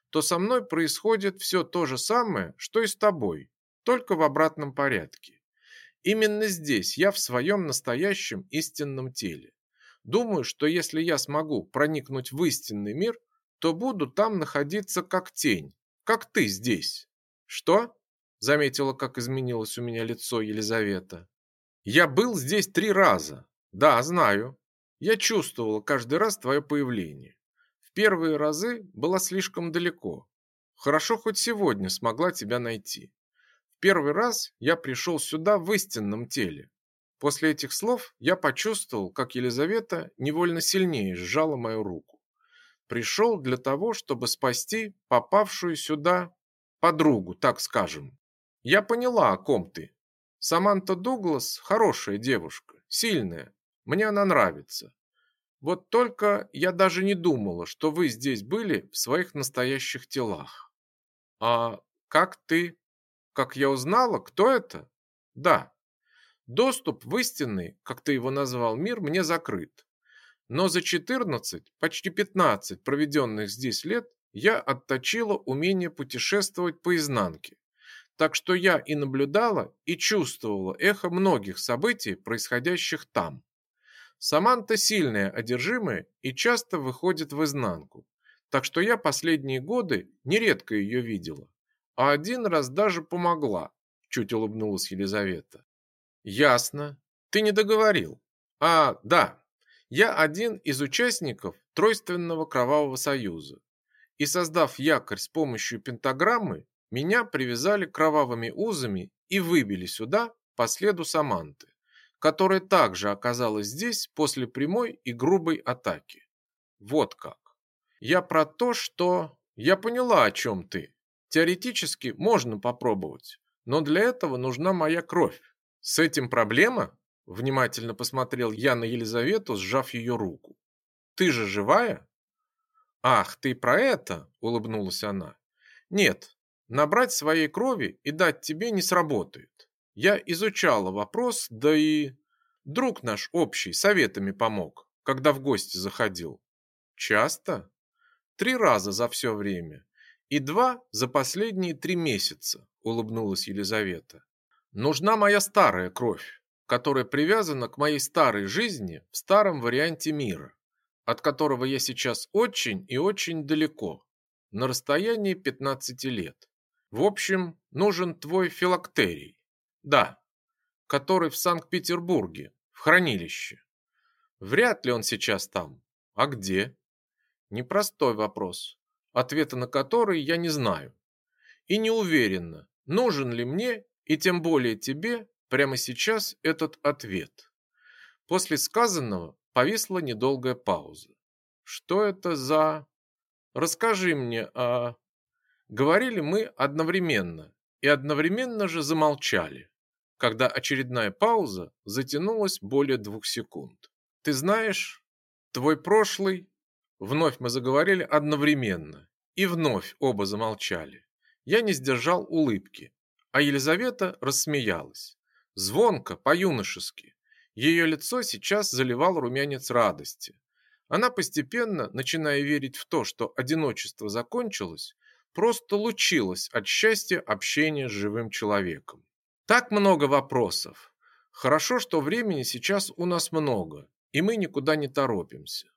то со мной происходит все то же самое, что и с тобой, только в обратном порядке. Именно здесь я в своем настоящем истинном теле. Думаю, что если я смогу проникнуть в истинный мир, то буду там находиться как тень, как ты здесь. Что? Заметила, как изменилось у меня лицо Елизавета. Я был здесь три раза. Да, знаю. Я чувствовала каждый раз твое появление. В первые разы была слишком далеко. Хорошо хоть сегодня смогла тебя найти. В первый раз я пришел сюда в истинном теле. После этих слов я почувствовал, как Елизавета невольно сильнее сжала мою руку пришел для того, чтобы спасти попавшую сюда подругу, так скажем. Я поняла, о ком ты. Саманта Дуглас хорошая девушка, сильная. Мне она нравится. Вот только я даже не думала, что вы здесь были в своих настоящих телах. А как ты? Как я узнала, кто это? Да. Доступ в истинный, как ты его назвал, мир мне закрыт. Но за 14, почти 15 проведенных здесь лет я отточила умение путешествовать по изнанке. Так что я и наблюдала, и чувствовала эхо многих событий, происходящих там. Саманта сильная одержимая и часто выходит в изнанку. Так что я последние годы нередко ее видела. А один раз даже помогла, чуть улыбнулась Елизавета. Ясно. Ты не договорил. А, да, я один из участников Тройственного Кровавого Союза. И создав якорь с помощью пентаграммы, меня привязали кровавыми узами и выбили сюда по следу Саманты, которая также оказалась здесь после прямой и грубой атаки. Вот как. Я про то, что... Я поняла, о чем ты. Теоретически можно попробовать, но для этого нужна моя кровь. С этим проблема? Внимательно посмотрел я на Елизавету, сжав ее руку. Ты же живая? Ах, ты про это? Улыбнулась она. Нет, набрать своей крови и дать тебе не сработает. Я изучала вопрос, да и друг наш общий советами помог, когда в гости заходил. Часто? Три раза за все время. И два за последние три месяца, улыбнулась Елизавета. Нужна моя старая кровь которая привязана к моей старой жизни в старом варианте мира, от которого я сейчас очень и очень далеко, на расстоянии 15 лет. В общем, нужен твой филактерий. Да, который в Санкт-Петербурге, в хранилище. Вряд ли он сейчас там. А где? Непростой вопрос, ответа на который я не знаю. И не уверена, нужен ли мне и тем более тебе прямо сейчас этот ответ. После сказанного повисла недолгая пауза. Что это за... Расскажи мне, а... Говорили мы одновременно и одновременно же замолчали, когда очередная пауза затянулась более двух секунд. Ты знаешь, твой прошлый... Вновь мы заговорили одновременно, и вновь оба замолчали. Я не сдержал улыбки, а Елизавета рассмеялась. Звонко, по-юношески. Ее лицо сейчас заливал румянец радости. Она постепенно, начиная верить в то, что одиночество закончилось, просто лучилась от счастья общения с живым человеком. Так много вопросов. Хорошо, что времени сейчас у нас много, и мы никуда не торопимся.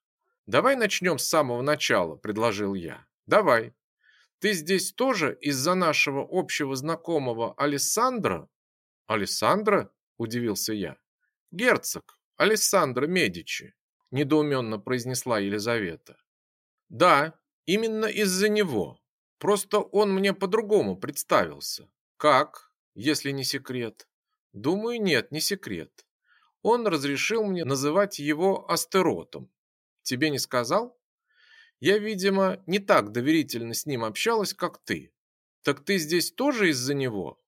Давай начнем с самого начала, предложил я. Давай. Ты здесь тоже из-за нашего общего знакомого Алессандро? Алессандро? Удивился я. Герцог, Алессандро Медичи, недоуменно произнесла Елизавета. Да, именно из-за него. Просто он мне по-другому представился. Как, если не секрет? Думаю, нет, не секрет. Он разрешил мне называть его Астеротом. Тебе не сказал? Я, видимо, не так доверительно с ним общалась, как ты. Так ты здесь тоже из-за него?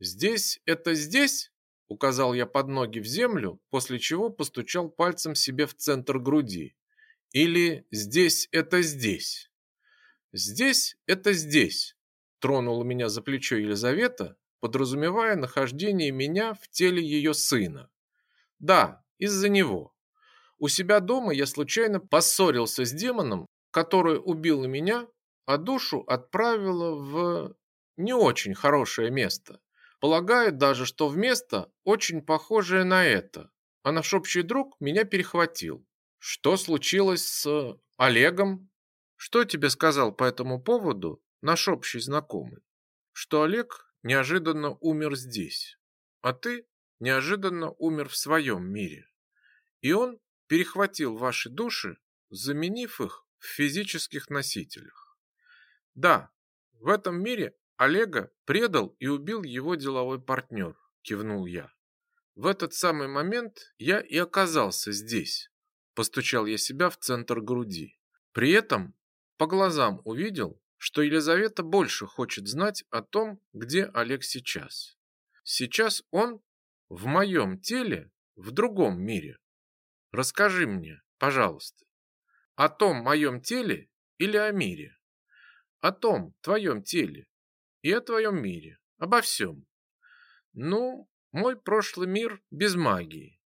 Здесь это здесь? Указал я под ноги в землю, после чего постучал пальцем себе в центр груди. Или здесь это здесь? Здесь это здесь. Тронула меня за плечо Елизавета, подразумевая нахождение меня в теле ее сына. Да, из-за него. У себя дома я случайно поссорился с демоном, который убил меня, а душу отправила в не очень хорошее место. Полагаю даже, что в место очень похожее на это. А наш общий друг меня перехватил. Что случилось с Олегом? Что тебе сказал по этому поводу наш общий знакомый? Что Олег неожиданно умер здесь, а ты неожиданно умер в своем мире. И он перехватил ваши души, заменив их в физических носителях. Да, в этом мире Олега предал и убил его деловой партнер, кивнул я. В этот самый момент я и оказался здесь. Постучал я себя в центр груди. При этом по глазам увидел, что Елизавета больше хочет знать о том, где Олег сейчас. Сейчас он в моем теле, в другом мире. Расскажи мне, пожалуйста, о том моем теле или о мире? О том твоем теле и о твоем мире, обо всем. Ну, мой прошлый мир без магии.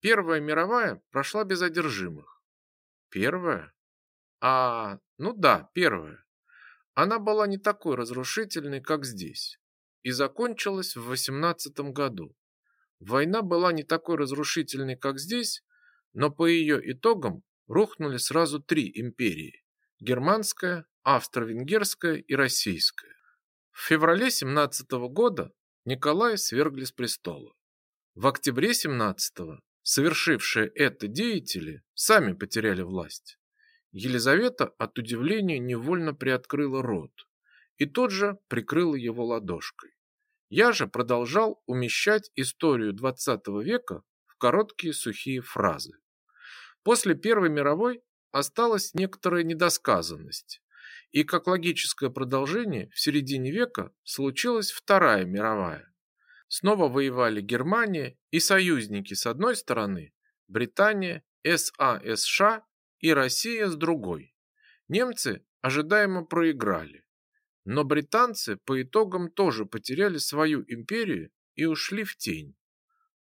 Первая мировая прошла без одержимых. Первая? А, ну да, первая. Она была не такой разрушительной, как здесь, и закончилась в восемнадцатом году. Война была не такой разрушительной, как здесь, но по ее итогам рухнули сразу три империи – германская, австро-венгерская и российская. В феврале 17 года Николая свергли с престола. В октябре 17 совершившие это деятели сами потеряли власть. Елизавета от удивления невольно приоткрыла рот и тут же прикрыла его ладошкой. Я же продолжал умещать историю XX века в короткие сухие фразы. После Первой мировой осталась некоторая недосказанность, и как логическое продолжение в середине века случилась Вторая мировая. Снова воевали Германия и союзники с одной стороны, Британия, САСШ и Россия с другой. Немцы ожидаемо проиграли. Но британцы по итогам тоже потеряли свою империю и ушли в тень.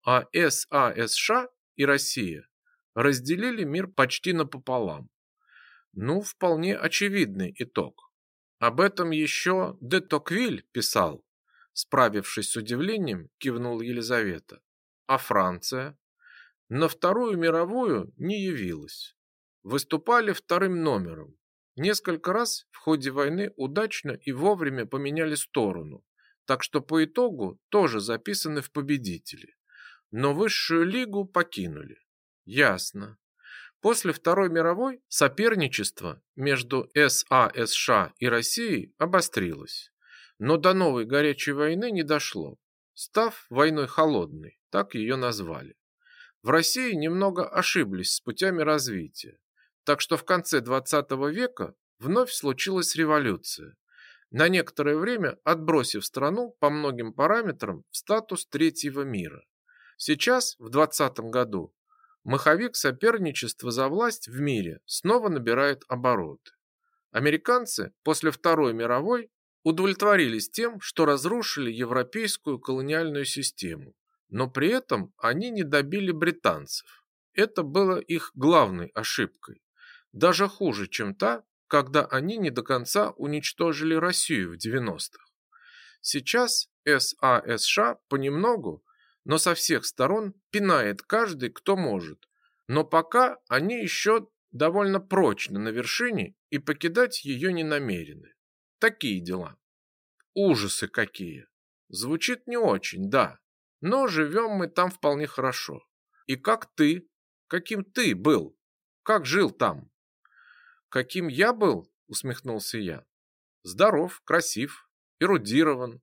А САСШ и Россия разделили мир почти напополам. Ну, вполне очевидный итог. Об этом еще де Токвиль писал. Справившись с удивлением, кивнул Елизавета. А Франция? На Вторую мировую не явилась выступали вторым номером. Несколько раз в ходе войны удачно и вовремя поменяли сторону, так что по итогу тоже записаны в победители. Но высшую лигу покинули. Ясно. После Второй мировой соперничество между САСШ и Россией обострилось. Но до новой горячей войны не дошло, став войной холодной, так ее назвали. В России немного ошиблись с путями развития. Так что в конце 20 века вновь случилась революция, на некоторое время отбросив страну по многим параметрам в статус третьего мира. Сейчас, в 20 году, маховик соперничества за власть в мире снова набирает обороты. Американцы после Второй мировой удовлетворились тем, что разрушили европейскую колониальную систему, но при этом они не добили британцев. Это было их главной ошибкой даже хуже, чем та, когда они не до конца уничтожили Россию в 90-х. Сейчас САСШ понемногу, но со всех сторон пинает каждый, кто может. Но пока они еще довольно прочно на вершине и покидать ее не намерены. Такие дела. Ужасы какие. Звучит не очень, да, но живем мы там вполне хорошо. И как ты? Каким ты был? Как жил там? Каким я был? Усмехнулся я. Здоров, красив, эрудирован,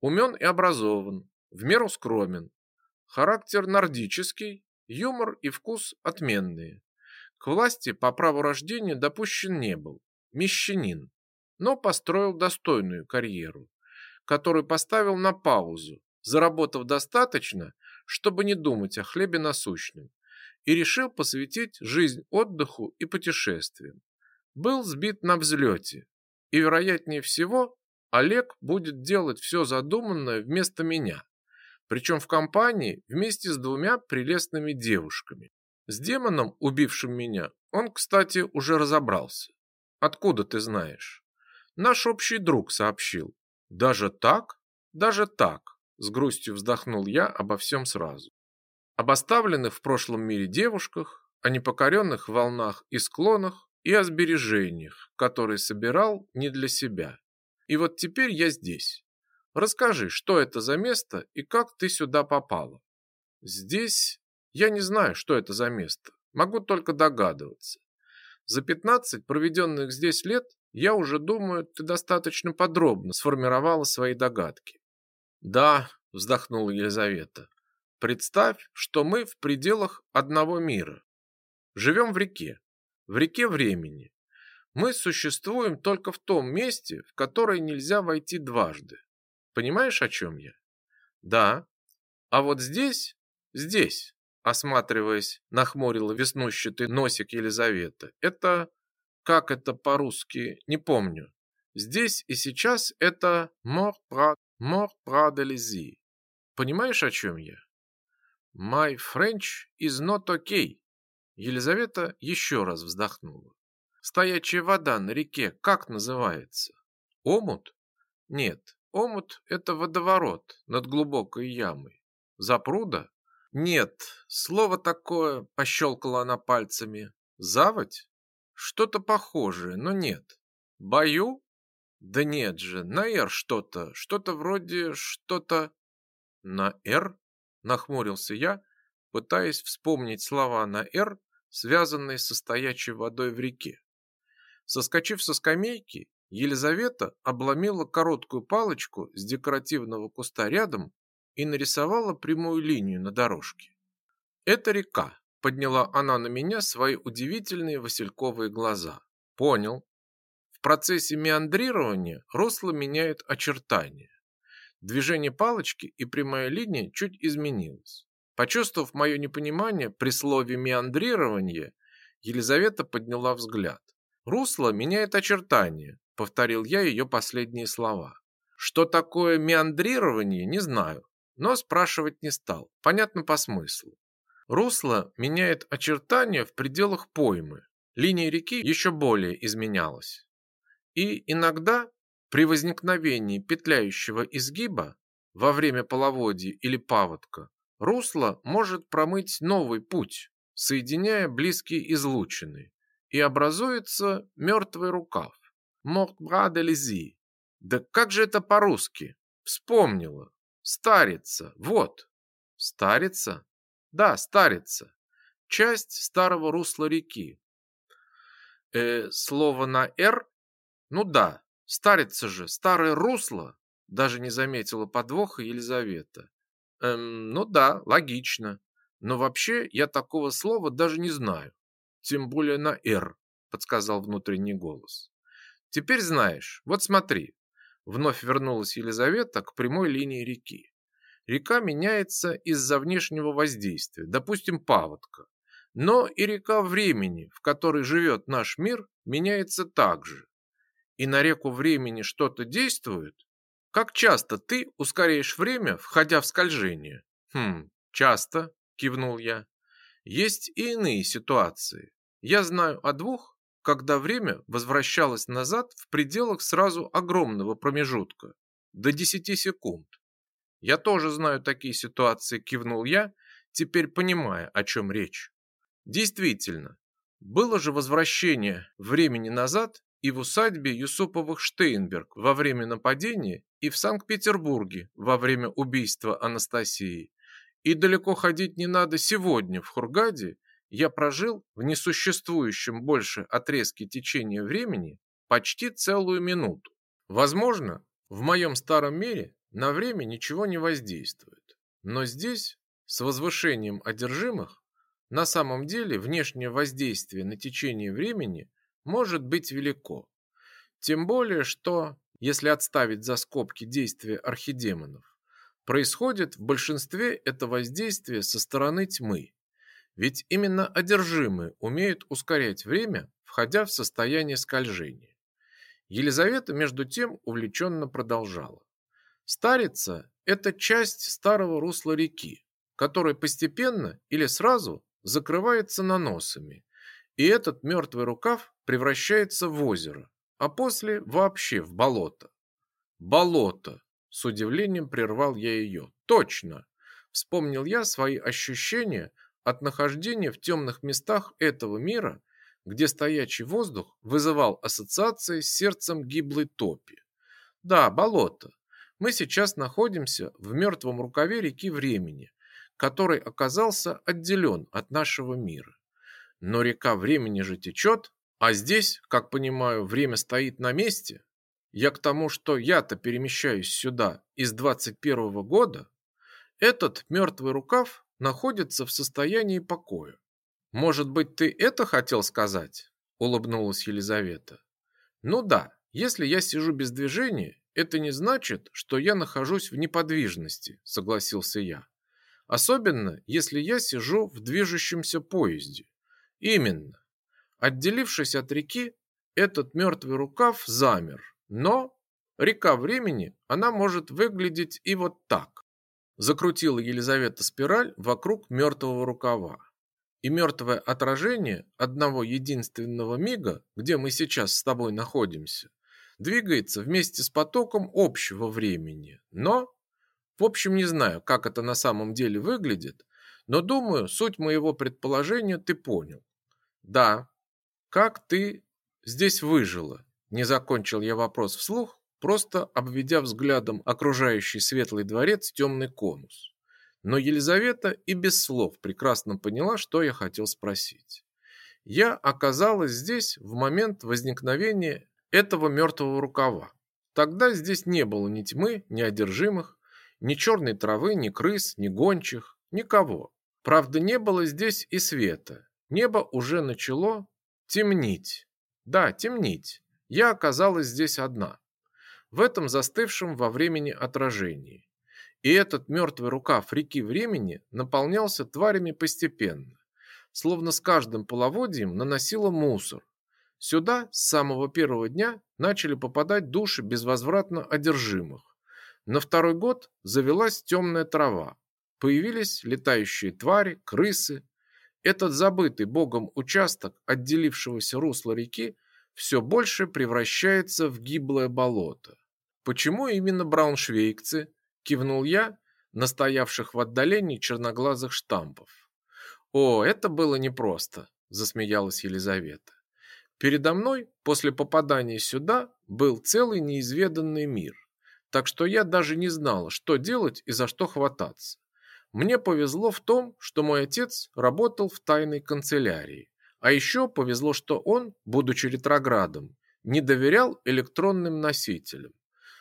умен и образован, в меру скромен. Характер нордический, юмор и вкус отменные. К власти по праву рождения допущен не был, мещанин, но построил достойную карьеру, которую поставил на паузу, заработав достаточно, чтобы не думать о хлебе насущном, и решил посвятить жизнь отдыху и путешествиям. Был сбит на взлете, и, вероятнее всего, Олег будет делать все задуманное вместо меня, причем в компании вместе с двумя прелестными девушками. С демоном, убившим меня, он, кстати, уже разобрался. Откуда ты знаешь? Наш общий друг сообщил. Даже так? Даже так. С грустью вздохнул я обо всем сразу. Об оставленных в прошлом мире девушках, о непокоренных волнах и склонах и о сбережениях, которые собирал не для себя. И вот теперь я здесь. Расскажи, что это за место и как ты сюда попала? Здесь я не знаю, что это за место. Могу только догадываться. За 15 проведенных здесь лет я уже думаю, ты достаточно подробно сформировала свои догадки. Да, вздохнула Елизавета. Представь, что мы в пределах одного мира. Живем в реке, в реке времени. Мы существуем только в том месте, в которое нельзя войти дважды. Понимаешь, о чем я? Да. А вот здесь, здесь, осматриваясь, нахмурила веснущатый носик Елизавета. Это как это по-русски, не помню. Здесь и сейчас это мор Мор Праделизи. Понимаешь, о чем я? My French is not okay. Елизавета еще раз вздохнула. Стоячая вода на реке как называется? Омут? Нет, омут – это водоворот над глубокой ямой. Запруда? Нет, слово такое, пощелкала она пальцами. Заводь? Что-то похожее, но нет. Бою? Да нет же, на «Р» что-то, что-то вроде что-то... На «Р»? Нахмурился я, пытаясь вспомнить слова на «Р», связанные со стоячей водой в реке. Соскочив со скамейки, Елизавета обломила короткую палочку с декоративного куста рядом и нарисовала прямую линию на дорожке. «Это река», — подняла она на меня свои удивительные васильковые глаза. «Понял процессе меандрирования русло меняет очертания. Движение палочки и прямая линия чуть изменилось. Почувствовав мое непонимание при слове меандрирование, Елизавета подняла взгляд. «Русло меняет очертания», — повторил я ее последние слова. Что такое меандрирование, не знаю, но спрашивать не стал. Понятно по смыслу. Русло меняет очертания в пределах поймы. Линия реки еще более изменялась. И иногда при возникновении петляющего изгиба во время половодья или паводка русло может промыть новый путь, соединяя близкие излучины, и образуется мертвый рукав. Морт бра де лизи. Да как же это по-русски? Вспомнила. Старица. Вот. Старица? Да, старица. Часть старого русла реки. Э, слово на «р» Ну да, старится же, старое русло, даже не заметила подвоха Елизавета. Эм, ну да, логично. Но вообще я такого слова даже не знаю. Тем более на «р», подсказал внутренний голос. Теперь знаешь, вот смотри. Вновь вернулась Елизавета к прямой линии реки. Река меняется из-за внешнего воздействия, допустим, паводка. Но и река времени, в которой живет наш мир, меняется также и на реку времени что-то действует? Как часто ты ускоряешь время, входя в скольжение? Хм, часто, кивнул я. Есть и иные ситуации. Я знаю о двух, когда время возвращалось назад в пределах сразу огромного промежутка, до 10 секунд. Я тоже знаю такие ситуации, кивнул я, теперь понимая, о чем речь. Действительно, было же возвращение времени назад и в усадьбе Юсуповых Штейнберг во время нападения, и в Санкт-Петербурге во время убийства Анастасии. И далеко ходить не надо сегодня в Хургаде я прожил в несуществующем больше отрезке течения времени почти целую минуту. Возможно, в моем старом мире на время ничего не воздействует. Но здесь, с возвышением одержимых, на самом деле внешнее воздействие на течение времени может быть велико. Тем более, что, если отставить за скобки действия архидемонов, происходит в большинстве это воздействие со стороны тьмы. Ведь именно одержимые умеют ускорять время, входя в состояние скольжения. Елизавета, между тем, увлеченно продолжала. Старица – это часть старого русла реки, которая постепенно или сразу закрывается наносами, и этот мертвый рукав превращается в озеро, а после вообще в болото. Болото, с удивлением прервал я ее. Точно! Вспомнил я свои ощущения от нахождения в темных местах этого мира, где стоячий воздух вызывал ассоциации с сердцем гиблой топи. Да, болото. Мы сейчас находимся в мертвом рукаве реки времени, который оказался отделен от нашего мира. Но река времени же течет, а здесь, как понимаю, время стоит на месте. Я к тому, что я-то перемещаюсь сюда из 21 года. Этот мертвый рукав находится в состоянии покоя. Может быть, ты это хотел сказать? Улыбнулась Елизавета. Ну да, если я сижу без движения, это не значит, что я нахожусь в неподвижности, согласился я. Особенно, если я сижу в движущемся поезде. Именно. Отделившись от реки, этот мертвый рукав замер. Но река времени, она может выглядеть и вот так. Закрутила Елизавета спираль вокруг мертвого рукава. И мертвое отражение одного единственного мига, где мы сейчас с тобой находимся, двигается вместе с потоком общего времени. Но в общем, не знаю, как это на самом деле выглядит, но думаю, суть моего предположения ты понял. Да, как ты здесь выжила? Не закончил я вопрос вслух, просто обведя взглядом окружающий светлый дворец темный конус. Но Елизавета и без слов прекрасно поняла, что я хотел спросить. Я оказалась здесь в момент возникновения этого мертвого рукава. Тогда здесь не было ни тьмы, ни одержимых, ни черной травы, ни крыс, ни гончих, никого. Правда, не было здесь и света. Небо уже начало темнить. Да, темнить. Я оказалась здесь одна. В этом застывшем во времени отражении. И этот мертвый рукав реки времени наполнялся тварями постепенно. Словно с каждым половодьем наносило мусор. Сюда с самого первого дня начали попадать души безвозвратно одержимых. На второй год завелась темная трава. Появились летающие твари, крысы. Этот забытый богом участок отделившегося русла реки все больше превращается в гиблое болото. Почему именно брауншвейгцы? Кивнул я на стоявших в отдалении черноглазых штампов. О, это было непросто, засмеялась Елизавета. Передо мной после попадания сюда был целый неизведанный мир так что я даже не знала, что делать и за что хвататься. Мне повезло в том, что мой отец работал в тайной канцелярии, а еще повезло, что он, будучи ретроградом, не доверял электронным носителям.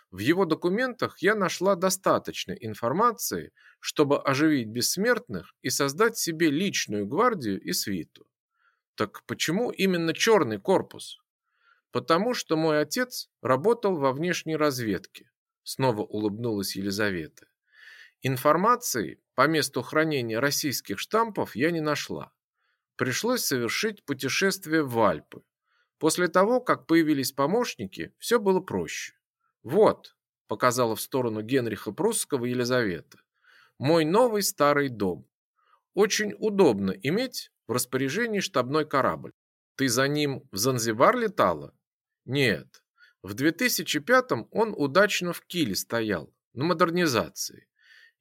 В его документах я нашла достаточно информации, чтобы оживить бессмертных и создать себе личную гвардию и свиту. Так почему именно черный корпус? Потому что мой отец работал во внешней разведке, Снова улыбнулась Елизавета. Информации по месту хранения российских штампов я не нашла. Пришлось совершить путешествие в Альпы. После того, как появились помощники, все было проще. Вот, показала в сторону Генриха Прусского Елизавета. Мой новый старый дом. Очень удобно иметь в распоряжении штабной корабль. Ты за ним в Занзибар летала? Нет, в 2005 он удачно в Киле стоял, на модернизации.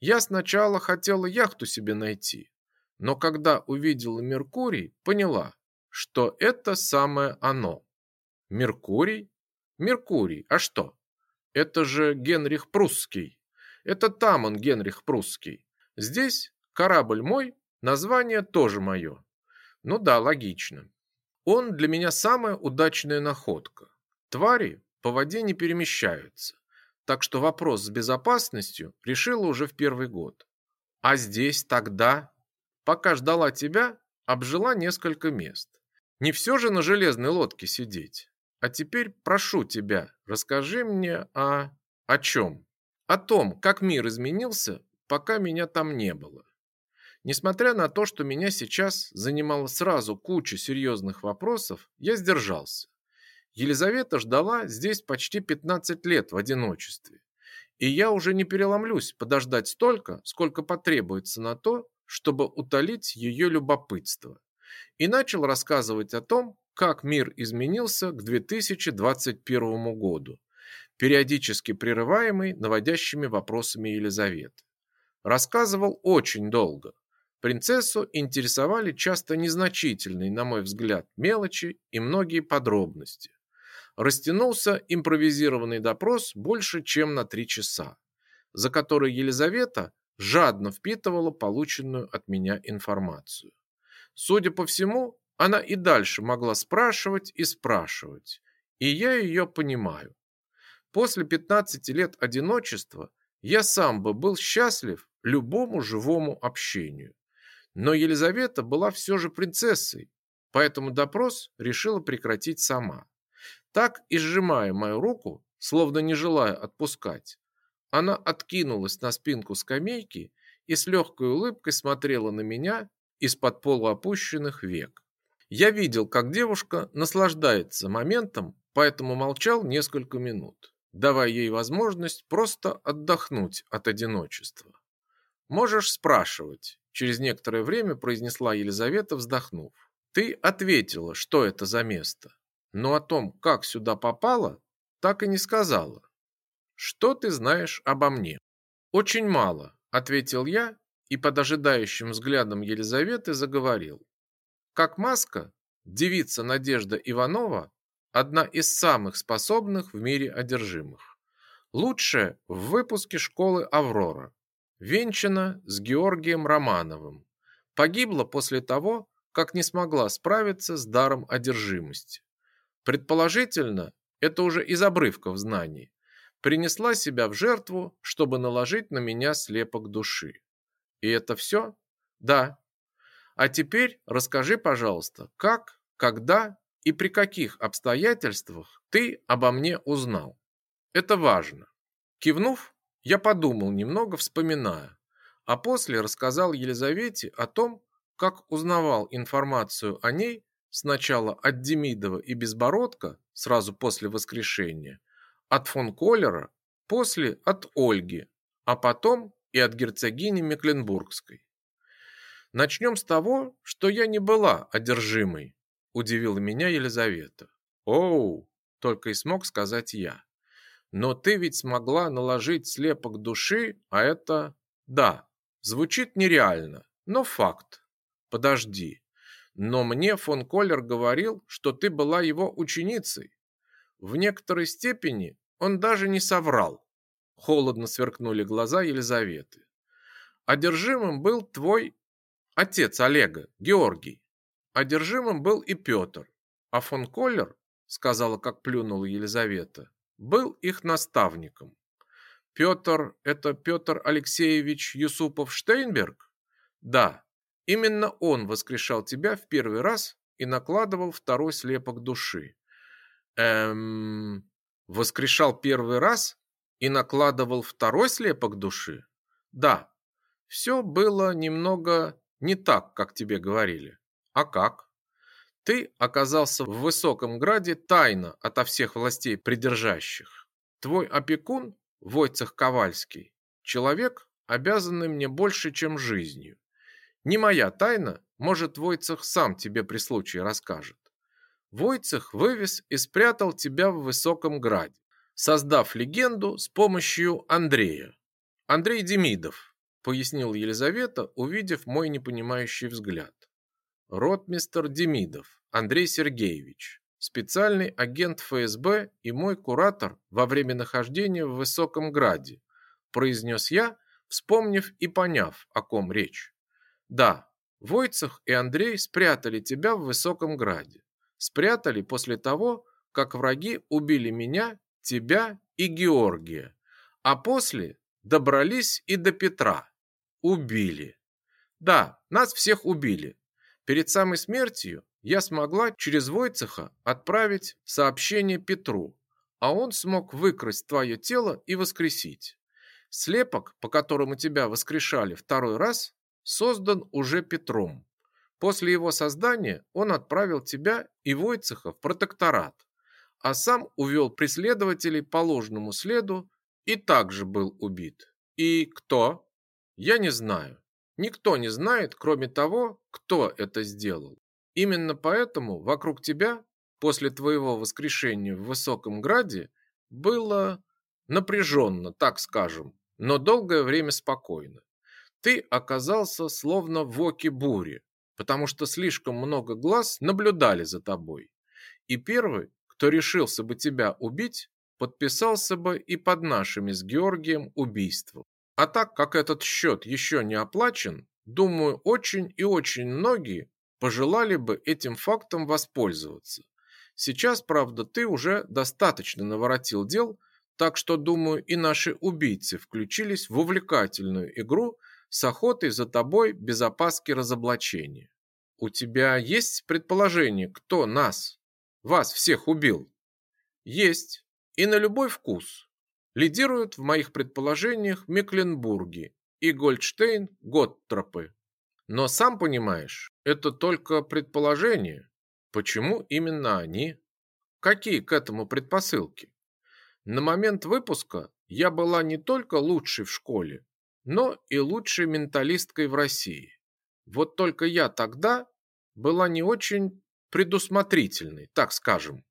Я сначала хотела яхту себе найти, но когда увидела Меркурий, поняла, что это самое оно. Меркурий? Меркурий, а что? Это же Генрих Прусский. Это там он, Генрих Прусский. Здесь корабль мой, название тоже мое. Ну да, логично. Он для меня самая удачная находка. Твари по воде не перемещаются. Так что вопрос с безопасностью решила уже в первый год. А здесь тогда, пока ждала тебя, обжила несколько мест. Не все же на железной лодке сидеть. А теперь прошу тебя, расскажи мне о... о чем? О том, как мир изменился, пока меня там не было. Несмотря на то, что меня сейчас занимала сразу куча серьезных вопросов, я сдержался. Елизавета ждала здесь почти 15 лет в одиночестве. И я уже не переломлюсь подождать столько, сколько потребуется на то, чтобы утолить ее любопытство. И начал рассказывать о том, как мир изменился к 2021 году, периодически прерываемый наводящими вопросами Елизаветы. Рассказывал очень долго. Принцессу интересовали часто незначительные, на мой взгляд, мелочи и многие подробности растянулся импровизированный допрос больше, чем на три часа, за которые Елизавета жадно впитывала полученную от меня информацию. Судя по всему, она и дальше могла спрашивать и спрашивать, и я ее понимаю. После 15 лет одиночества я сам бы был счастлив любому живому общению. Но Елизавета была все же принцессой, поэтому допрос решила прекратить сама. Так и сжимая мою руку, словно не желая отпускать, она откинулась на спинку скамейки и с легкой улыбкой смотрела на меня из-под полуопущенных век. Я видел, как девушка наслаждается моментом, поэтому молчал несколько минут, давая ей возможность просто отдохнуть от одиночества. «Можешь спрашивать», – через некоторое время произнесла Елизавета, вздохнув. «Ты ответила, что это за место но о том, как сюда попала, так и не сказала. Что ты знаешь обо мне? Очень мало, ответил я и под ожидающим взглядом Елизаветы заговорил. Как маска, девица Надежда Иванова одна из самых способных в мире одержимых. Лучшая в выпуске школы Аврора. Венчана с Георгием Романовым. Погибла после того, как не смогла справиться с даром одержимости. Предположительно, это уже из обрывков знаний. Принесла себя в жертву, чтобы наложить на меня слепок души. И это все? Да. А теперь расскажи, пожалуйста, как, когда и при каких обстоятельствах ты обо мне узнал. Это важно. Кивнув, я подумал немного, вспоминая, а после рассказал Елизавете о том, как узнавал информацию о ней Сначала от Демидова и Безбородка, сразу после воскрешения, от фон Коллера, после от Ольги, а потом и от герцогини Мекленбургской. Начнем с того, что я не была одержимой, удивила меня Елизавета. Оу, только и смог сказать я. Но ты ведь смогла наложить слепок души, а это... Да, звучит нереально, но факт. Подожди, но мне фон Коллер говорил, что ты была его ученицей. В некоторой степени он даже не соврал. Холодно сверкнули глаза Елизаветы. Одержимым был твой отец Олега, Георгий. Одержимым был и Петр. А фон Коллер, сказала, как плюнула Елизавета, был их наставником. Петр – это Петр Алексеевич Юсупов-Штейнберг? Да, Именно он воскрешал тебя в первый раз и накладывал второй слепок души. Эм, воскрешал первый раз и накладывал второй слепок души? Да. Все было немного не так, как тебе говорили. А как? Ты оказался в высоком граде тайно ото всех властей придержащих. Твой опекун, Войцех Ковальский, человек, обязанный мне больше, чем жизнью. Не моя тайна, может, Войцех сам тебе при случае расскажет. Войцех вывез и спрятал тебя в высоком граде, создав легенду с помощью Андрея. Андрей Демидов. пояснил Елизавета, увидев мой непонимающий взгляд. Ротмистер Демидов Андрей Сергеевич, специальный агент ФСБ и мой куратор во время нахождения в Высоком Граде, произнес я, вспомнив и поняв, о ком речь. Да, Войцех и Андрей спрятали тебя в Высоком Граде. Спрятали после того, как враги убили меня, тебя и Георгия, а после добрались и до Петра. Убили. Да, нас всех убили. Перед самой смертью я смогла через Войцеха отправить сообщение Петру, а он смог выкрасть твое тело и воскресить. Слепок, по которому тебя воскрешали второй раз, создан уже Петром. После его создания он отправил тебя и Войцеха в протекторат, а сам увел преследователей по ложному следу и также был убит. И кто? Я не знаю. Никто не знает, кроме того, кто это сделал. Именно поэтому вокруг тебя после твоего воскрешения в Высоком Граде было напряженно, так скажем, но долгое время спокойно. Ты оказался словно в оке бури, потому что слишком много глаз наблюдали за тобой. И первый, кто решился бы тебя убить, подписался бы и под нашими с Георгием убийством. А так как этот счет еще не оплачен, думаю, очень и очень многие пожелали бы этим фактом воспользоваться. Сейчас, правда, ты уже достаточно наворотил дел, так что, думаю, и наши убийцы включились в увлекательную игру с охотой за тобой без опаски разоблачения. У тебя есть предположение, кто нас, вас всех убил? Есть. И на любой вкус. Лидируют в моих предположениях Мекленбурги и Гольдштейн Готтропы. Но сам понимаешь, это только предположение. Почему именно они? Какие к этому предпосылки? На момент выпуска я была не только лучшей в школе, но и лучшей менталисткой в России. Вот только я тогда была не очень предусмотрительной, так скажем.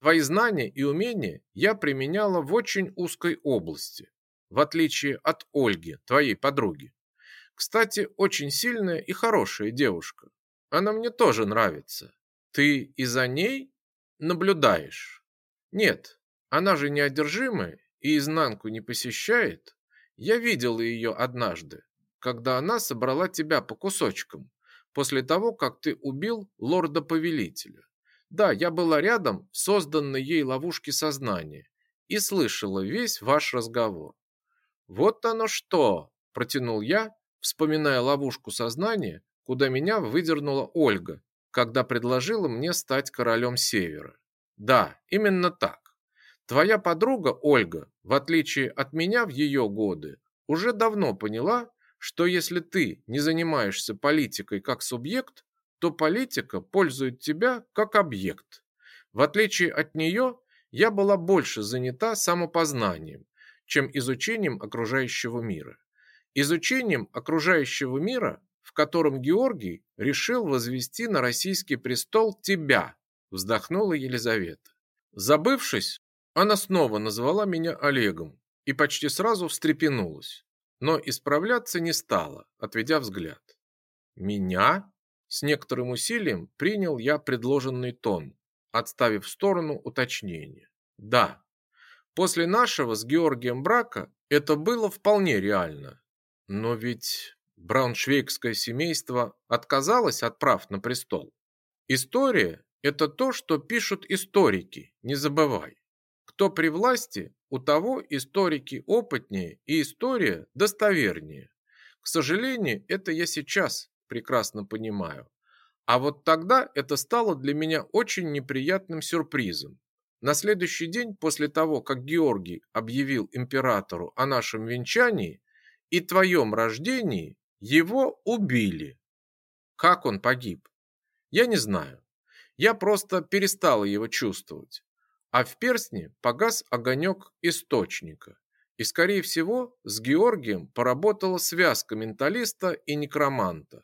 Твои знания и умения я применяла в очень узкой области, в отличие от Ольги, твоей подруги. Кстати, очень сильная и хорошая девушка. Она мне тоже нравится. Ты и за ней наблюдаешь? Нет, она же неодержимая и изнанку не посещает. Я видел ее однажды, когда она собрала тебя по кусочкам, после того, как ты убил лорда-повелителя. Да, я была рядом в созданной ей ловушке сознания и слышала весь ваш разговор. Вот оно что, протянул я, вспоминая ловушку сознания, куда меня выдернула Ольга, когда предложила мне стать королем Севера. Да, именно так. Твоя подруга Ольга, в отличие от меня в ее годы, уже давно поняла, что если ты не занимаешься политикой как субъект, то политика пользует тебя как объект. В отличие от нее, я была больше занята самопознанием, чем изучением окружающего мира. Изучением окружающего мира, в котором Георгий решил возвести на российский престол тебя, вздохнула Елизавета. Забывшись, она снова назвала меня Олегом и почти сразу встрепенулась, но исправляться не стала, отведя взгляд. Меня? С некоторым усилием принял я предложенный тон, отставив в сторону уточнение. Да, после нашего с Георгием брака это было вполне реально. Но ведь брауншвейгское семейство отказалось от прав на престол. История – это то, что пишут историки, не забывай. Кто при власти, у того историки опытнее и история достовернее. К сожалению, это я сейчас прекрасно понимаю. А вот тогда это стало для меня очень неприятным сюрпризом. На следующий день после того, как Георгий объявил императору о нашем венчании и твоем рождении, его убили. Как он погиб? Я не знаю. Я просто перестала его чувствовать. А в перстне погас огонек источника. И, скорее всего, с Георгием поработала связка менталиста и некроманта.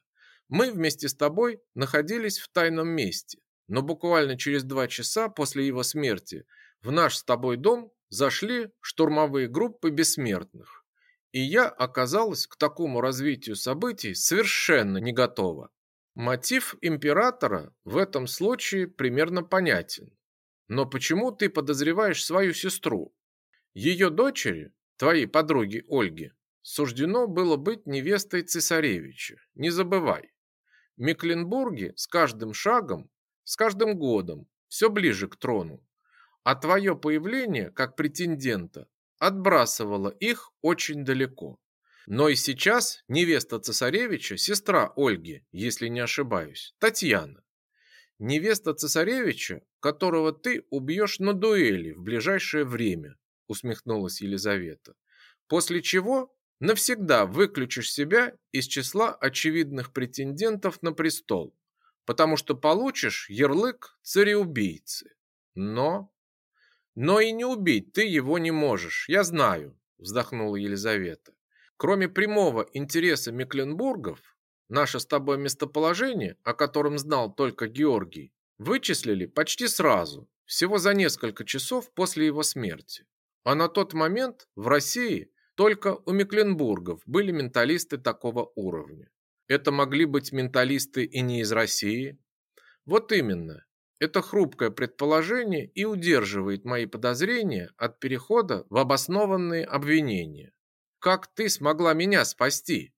Мы вместе с тобой находились в тайном месте, но буквально через два часа после его смерти в наш с тобой дом зашли штурмовые группы бессмертных. И я оказалась к такому развитию событий совершенно не готова. Мотив императора в этом случае примерно понятен. Но почему ты подозреваешь свою сестру? Ее дочери, твоей подруги Ольги, суждено было быть невестой цесаревича. Не забывай. Мекленбурги с каждым шагом, с каждым годом все ближе к трону. А твое появление как претендента отбрасывало их очень далеко. Но и сейчас невеста цесаревича, сестра Ольги, если не ошибаюсь, Татьяна. Невеста цесаревича, которого ты убьешь на дуэли в ближайшее время, усмехнулась Елизавета. После чего навсегда выключишь себя из числа очевидных претендентов на престол, потому что получишь ярлык цареубийцы. Но... Но и не убить ты его не можешь, я знаю, вздохнула Елизавета. Кроме прямого интереса Мекленбургов, наше с тобой местоположение, о котором знал только Георгий, вычислили почти сразу, всего за несколько часов после его смерти. А на тот момент в России только у Мекленбургов были менталисты такого уровня. Это могли быть менталисты и не из России. Вот именно. Это хрупкое предположение и удерживает мои подозрения от перехода в обоснованные обвинения. Как ты смогла меня спасти?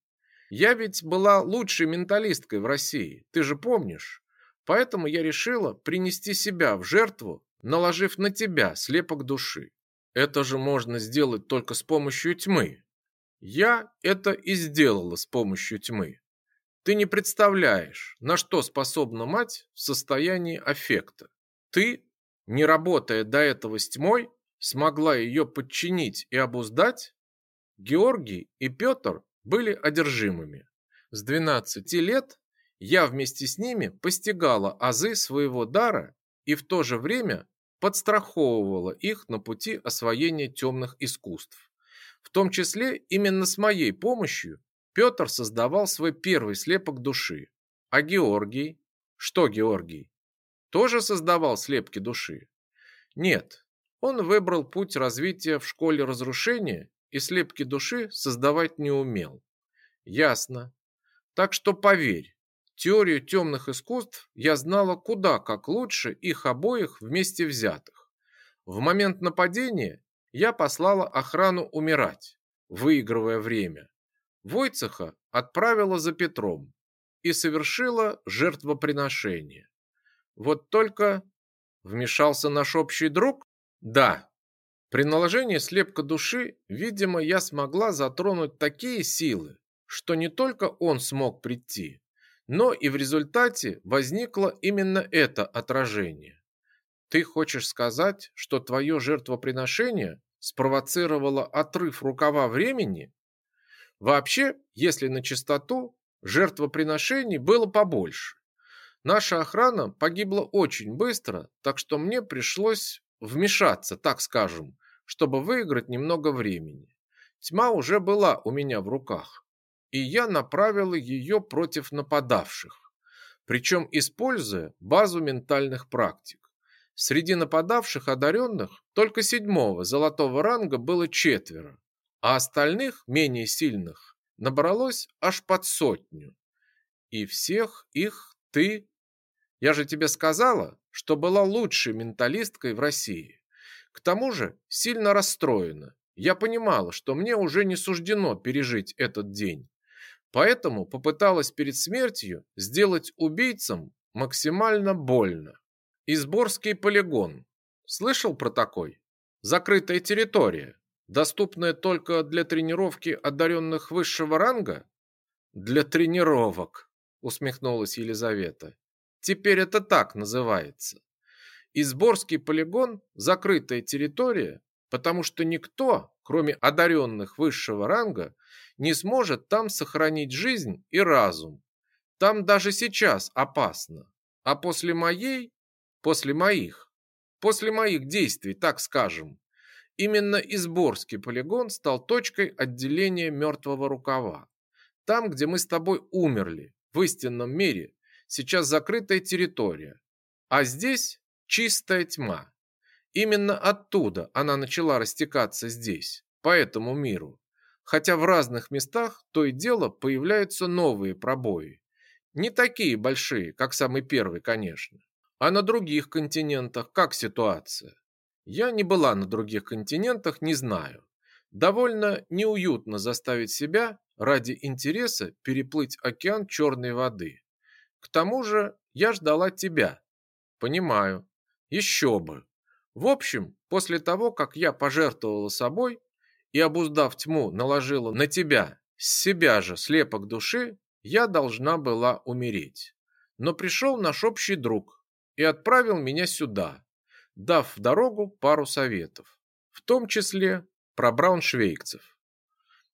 Я ведь была лучшей менталисткой в России, ты же помнишь? Поэтому я решила принести себя в жертву, наложив на тебя слепок души. Это же можно сделать только с помощью тьмы. Я это и сделала с помощью тьмы. Ты не представляешь, на что способна мать в состоянии аффекта. Ты, не работая до этого с тьмой, смогла ее подчинить и обуздать? Георгий и Петр были одержимыми. С 12 лет я вместе с ними постигала азы своего дара и в то же время подстраховывала их на пути освоения темных искусств. В том числе именно с моей помощью Петр создавал свой первый слепок души. А Георгий? Что Георгий? Тоже создавал слепки души? Нет, он выбрал путь развития в школе разрушения и слепки души создавать не умел. Ясно. Так что поверь, Теорию темных искусств я знала куда как лучше их обоих вместе взятых. В момент нападения я послала охрану умирать, выигрывая время. Войцеха отправила за Петром и совершила жертвоприношение. Вот только вмешался наш общий друг? Да. При наложении слепка души, видимо, я смогла затронуть такие силы, что не только он смог прийти, но и в результате возникло именно это отражение. Ты хочешь сказать, что твое жертвоприношение спровоцировало отрыв рукава времени? Вообще, если на чистоту, жертвоприношений было побольше. Наша охрана погибла очень быстро, так что мне пришлось вмешаться, так скажем, чтобы выиграть немного времени. Тьма уже была у меня в руках и я направила ее против нападавших, причем используя базу ментальных практик. Среди нападавших одаренных только седьмого золотого ранга было четверо, а остальных, менее сильных, набралось аж под сотню. И всех их ты... Я же тебе сказала, что была лучшей менталисткой в России. К тому же сильно расстроена. Я понимала, что мне уже не суждено пережить этот день. Поэтому попыталась перед смертью сделать убийцам максимально больно. Изборский полигон. Слышал про такой? Закрытая территория, доступная только для тренировки одаренных высшего ранга? Для тренировок, усмехнулась Елизавета. Теперь это так называется. Изборский полигон – закрытая территория, потому что никто, кроме одаренных высшего ранга, не сможет там сохранить жизнь и разум. Там даже сейчас опасно. А после моей, после моих, после моих действий, так скажем, именно Изборский полигон стал точкой отделения мертвого рукава. Там, где мы с тобой умерли, в истинном мире, сейчас закрытая территория. А здесь чистая тьма. Именно оттуда она начала растекаться здесь, по этому миру. хотя в разных местах то и дело появляются новые пробои. Не такие большие, как самый первый, конечно. А на других континентах как ситуация? Я не была на других континентах, не знаю. Довольно неуютно заставить себя ради интереса переплыть океан черной воды. К тому же я ждала тебя. Понимаю. Еще бы. В общем, после того, как я пожертвовала собой и, обуздав тьму, наложила на тебя, с себя же слепок души, я должна была умереть. Но пришел наш общий друг и отправил меня сюда, дав в дорогу пару советов, в том числе про брауншвейгцев.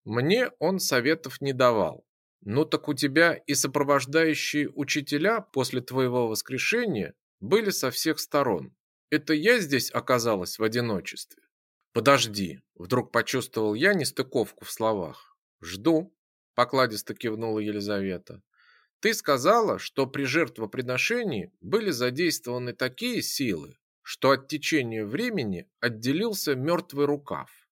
Мне он советов не давал. Ну так у тебя и сопровождающие учителя после твоего воскрешения были со всех сторон. Это я здесь оказалась в одиночестве. Подожди, вдруг почувствовал я нестыковку в словах. Жду, покладисто кивнула Елизавета. Ты сказала, что при жертвоприношении были задействованы такие силы, что от течения времени отделился мертвый рукав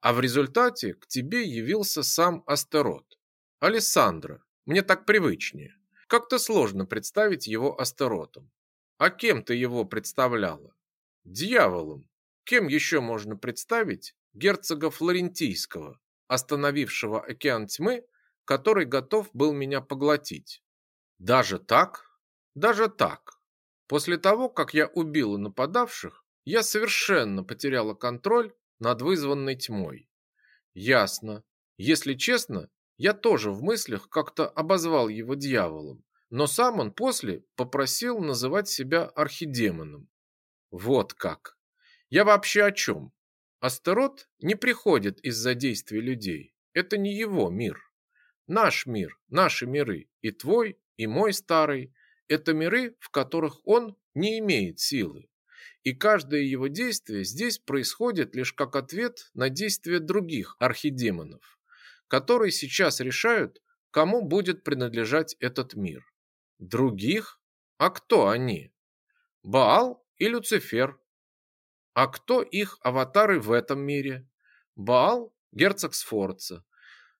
а в результате к тебе явился сам Астерот. Алессандро, мне так привычнее. Как-то сложно представить его Астеротом. А кем ты его представляла? Дьяволом. Кем еще можно представить герцога Флорентийского, остановившего океан тьмы, который готов был меня поглотить? Даже так? Даже так. После того, как я убила нападавших, я совершенно потеряла контроль над вызванной тьмой. Ясно. Если честно, я тоже в мыслях как-то обозвал его дьяволом, но сам он после попросил называть себя архидемоном. Вот как. Я вообще о чем? Астерот не приходит из-за действий людей. Это не его мир. Наш мир, наши миры, и твой, и мой старый, это миры, в которых он не имеет силы и каждое его действие здесь происходит лишь как ответ на действия других архидемонов, которые сейчас решают, кому будет принадлежать этот мир. Других? А кто они? Баал и Люцифер. А кто их аватары в этом мире? Баал – герцог Сфорца.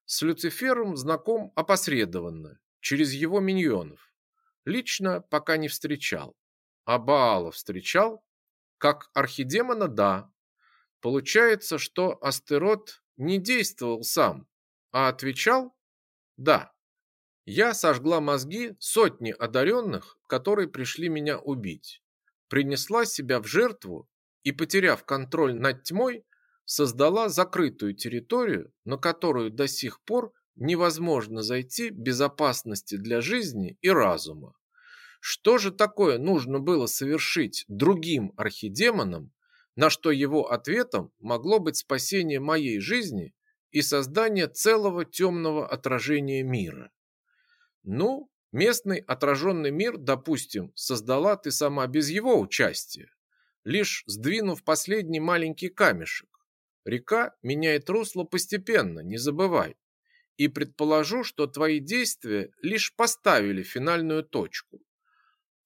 С Люцифером знаком опосредованно, через его миньонов. Лично пока не встречал. А Баала встречал как архидемона, да. Получается, что Астерот не действовал сам, а отвечал «да». Я сожгла мозги сотни одаренных, которые пришли меня убить. Принесла себя в жертву и, потеряв контроль над тьмой, создала закрытую территорию, на которую до сих пор невозможно зайти без опасности для жизни и разума. Что же такое нужно было совершить другим архидемонам, на что его ответом могло быть спасение моей жизни и создание целого темного отражения мира? Ну, местный отраженный мир, допустим, создала ты сама без его участия, лишь сдвинув последний маленький камешек. Река меняет русло постепенно, не забывай. И предположу, что твои действия лишь поставили финальную точку.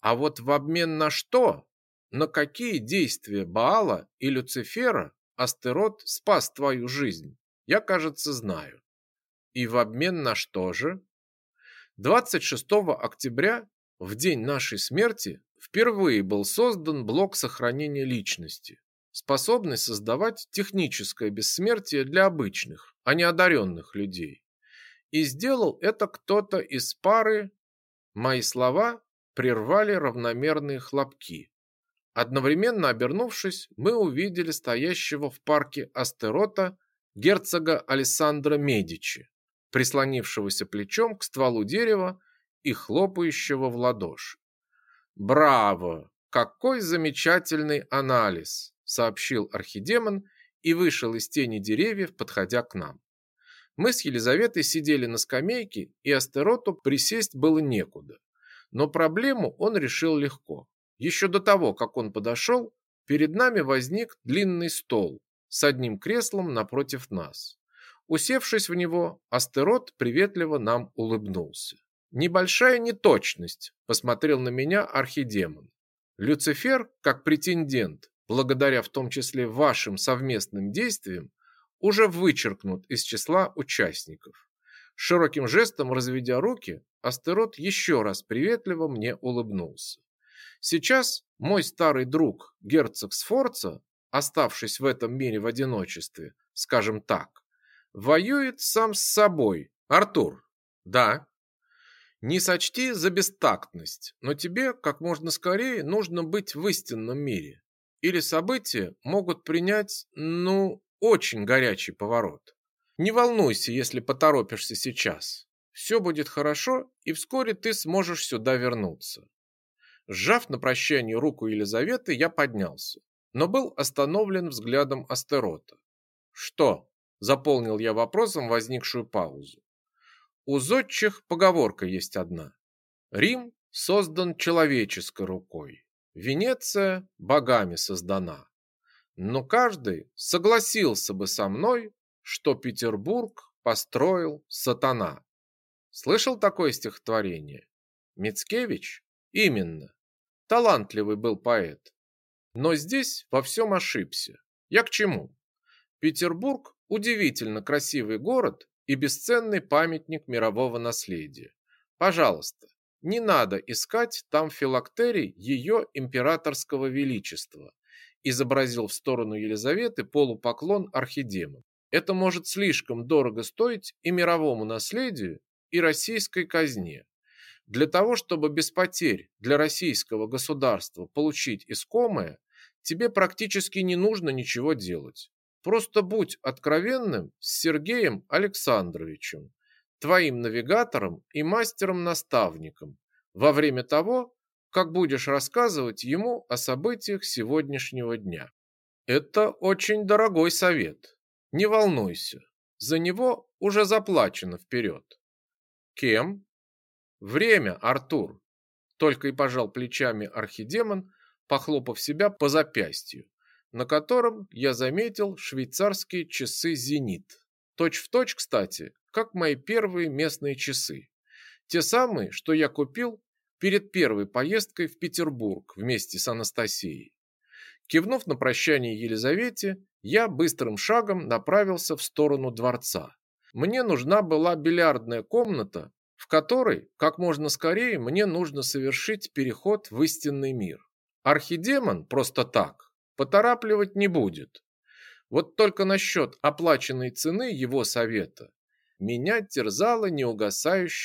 А вот в обмен на что? На какие действия Баала и Люцифера Астерот спас твою жизнь? Я, кажется, знаю. И в обмен на что же? 26 октября, в день нашей смерти, впервые был создан блок сохранения личности, способный создавать техническое бессмертие для обычных, а не одаренных людей. И сделал это кто-то из пары... Мои слова прервали равномерные хлопки. Одновременно обернувшись, мы увидели стоящего в парке Астерота герцога Алессандро Медичи, прислонившегося плечом к стволу дерева и хлопающего в ладоши. «Браво! Какой замечательный анализ!» – сообщил архидемон и вышел из тени деревьев, подходя к нам. Мы с Елизаветой сидели на скамейке, и Астероту присесть было некуда. Но проблему он решил легко. Еще до того, как он подошел, перед нами возник длинный стол с одним креслом напротив нас. Усевшись в него, Астерот приветливо нам улыбнулся. Небольшая неточность, посмотрел на меня архидемон. Люцифер, как претендент, благодаря в том числе вашим совместным действиям, уже вычеркнут из числа участников. Широким жестом разведя руки, Астерот еще раз приветливо мне улыбнулся. Сейчас мой старый друг, герцог Сфорца, оставшись в этом мире в одиночестве, скажем так, воюет сам с собой. Артур, да, не сочти за бестактность, но тебе как можно скорее нужно быть в истинном мире. Или события могут принять, ну, очень горячий поворот. Не волнуйся, если поторопишься сейчас. Все будет хорошо, и вскоре ты сможешь сюда вернуться. Сжав на прощание руку Елизаветы, я поднялся, но был остановлен взглядом Астерота. «Что?» – заполнил я вопросом возникшую паузу. У зодчих поговорка есть одна. Рим создан человеческой рукой. Венеция богами создана. Но каждый согласился бы со мной, что Петербург построил сатана. Слышал такое стихотворение? Мицкевич? Именно. Талантливый был поэт. Но здесь во всем ошибся. Я к чему? Петербург удивительно красивый город и бесценный памятник мирового наследия. Пожалуйста, не надо искать там филактерий ее императорского величества, изобразил в сторону Елизаветы полупоклон архидемон. Это может слишком дорого стоить и мировому наследию, и российской казне. Для того, чтобы без потерь для российского государства получить искомое, тебе практически не нужно ничего делать. Просто будь откровенным с Сергеем Александровичем, твоим навигатором и мастером-наставником во время того, как будешь рассказывать ему о событиях сегодняшнего дня. Это очень дорогой совет. Не волнуйся, за него уже заплачено вперед. Кем? Время, Артур. Только и пожал плечами архидемон, похлопав себя по запястью на котором я заметил швейцарские часы «Зенит». Точь в точь, кстати, как мои первые местные часы. Те самые, что я купил перед первой поездкой в Петербург вместе с Анастасией. Кивнув на прощание Елизавете, я быстрым шагом направился в сторону дворца. Мне нужна была бильярдная комната, в которой, как можно скорее, мне нужно совершить переход в истинный мир. Архидемон просто так поторапливать не будет. Вот только насчет оплаченной цены его совета меня терзала неугасающая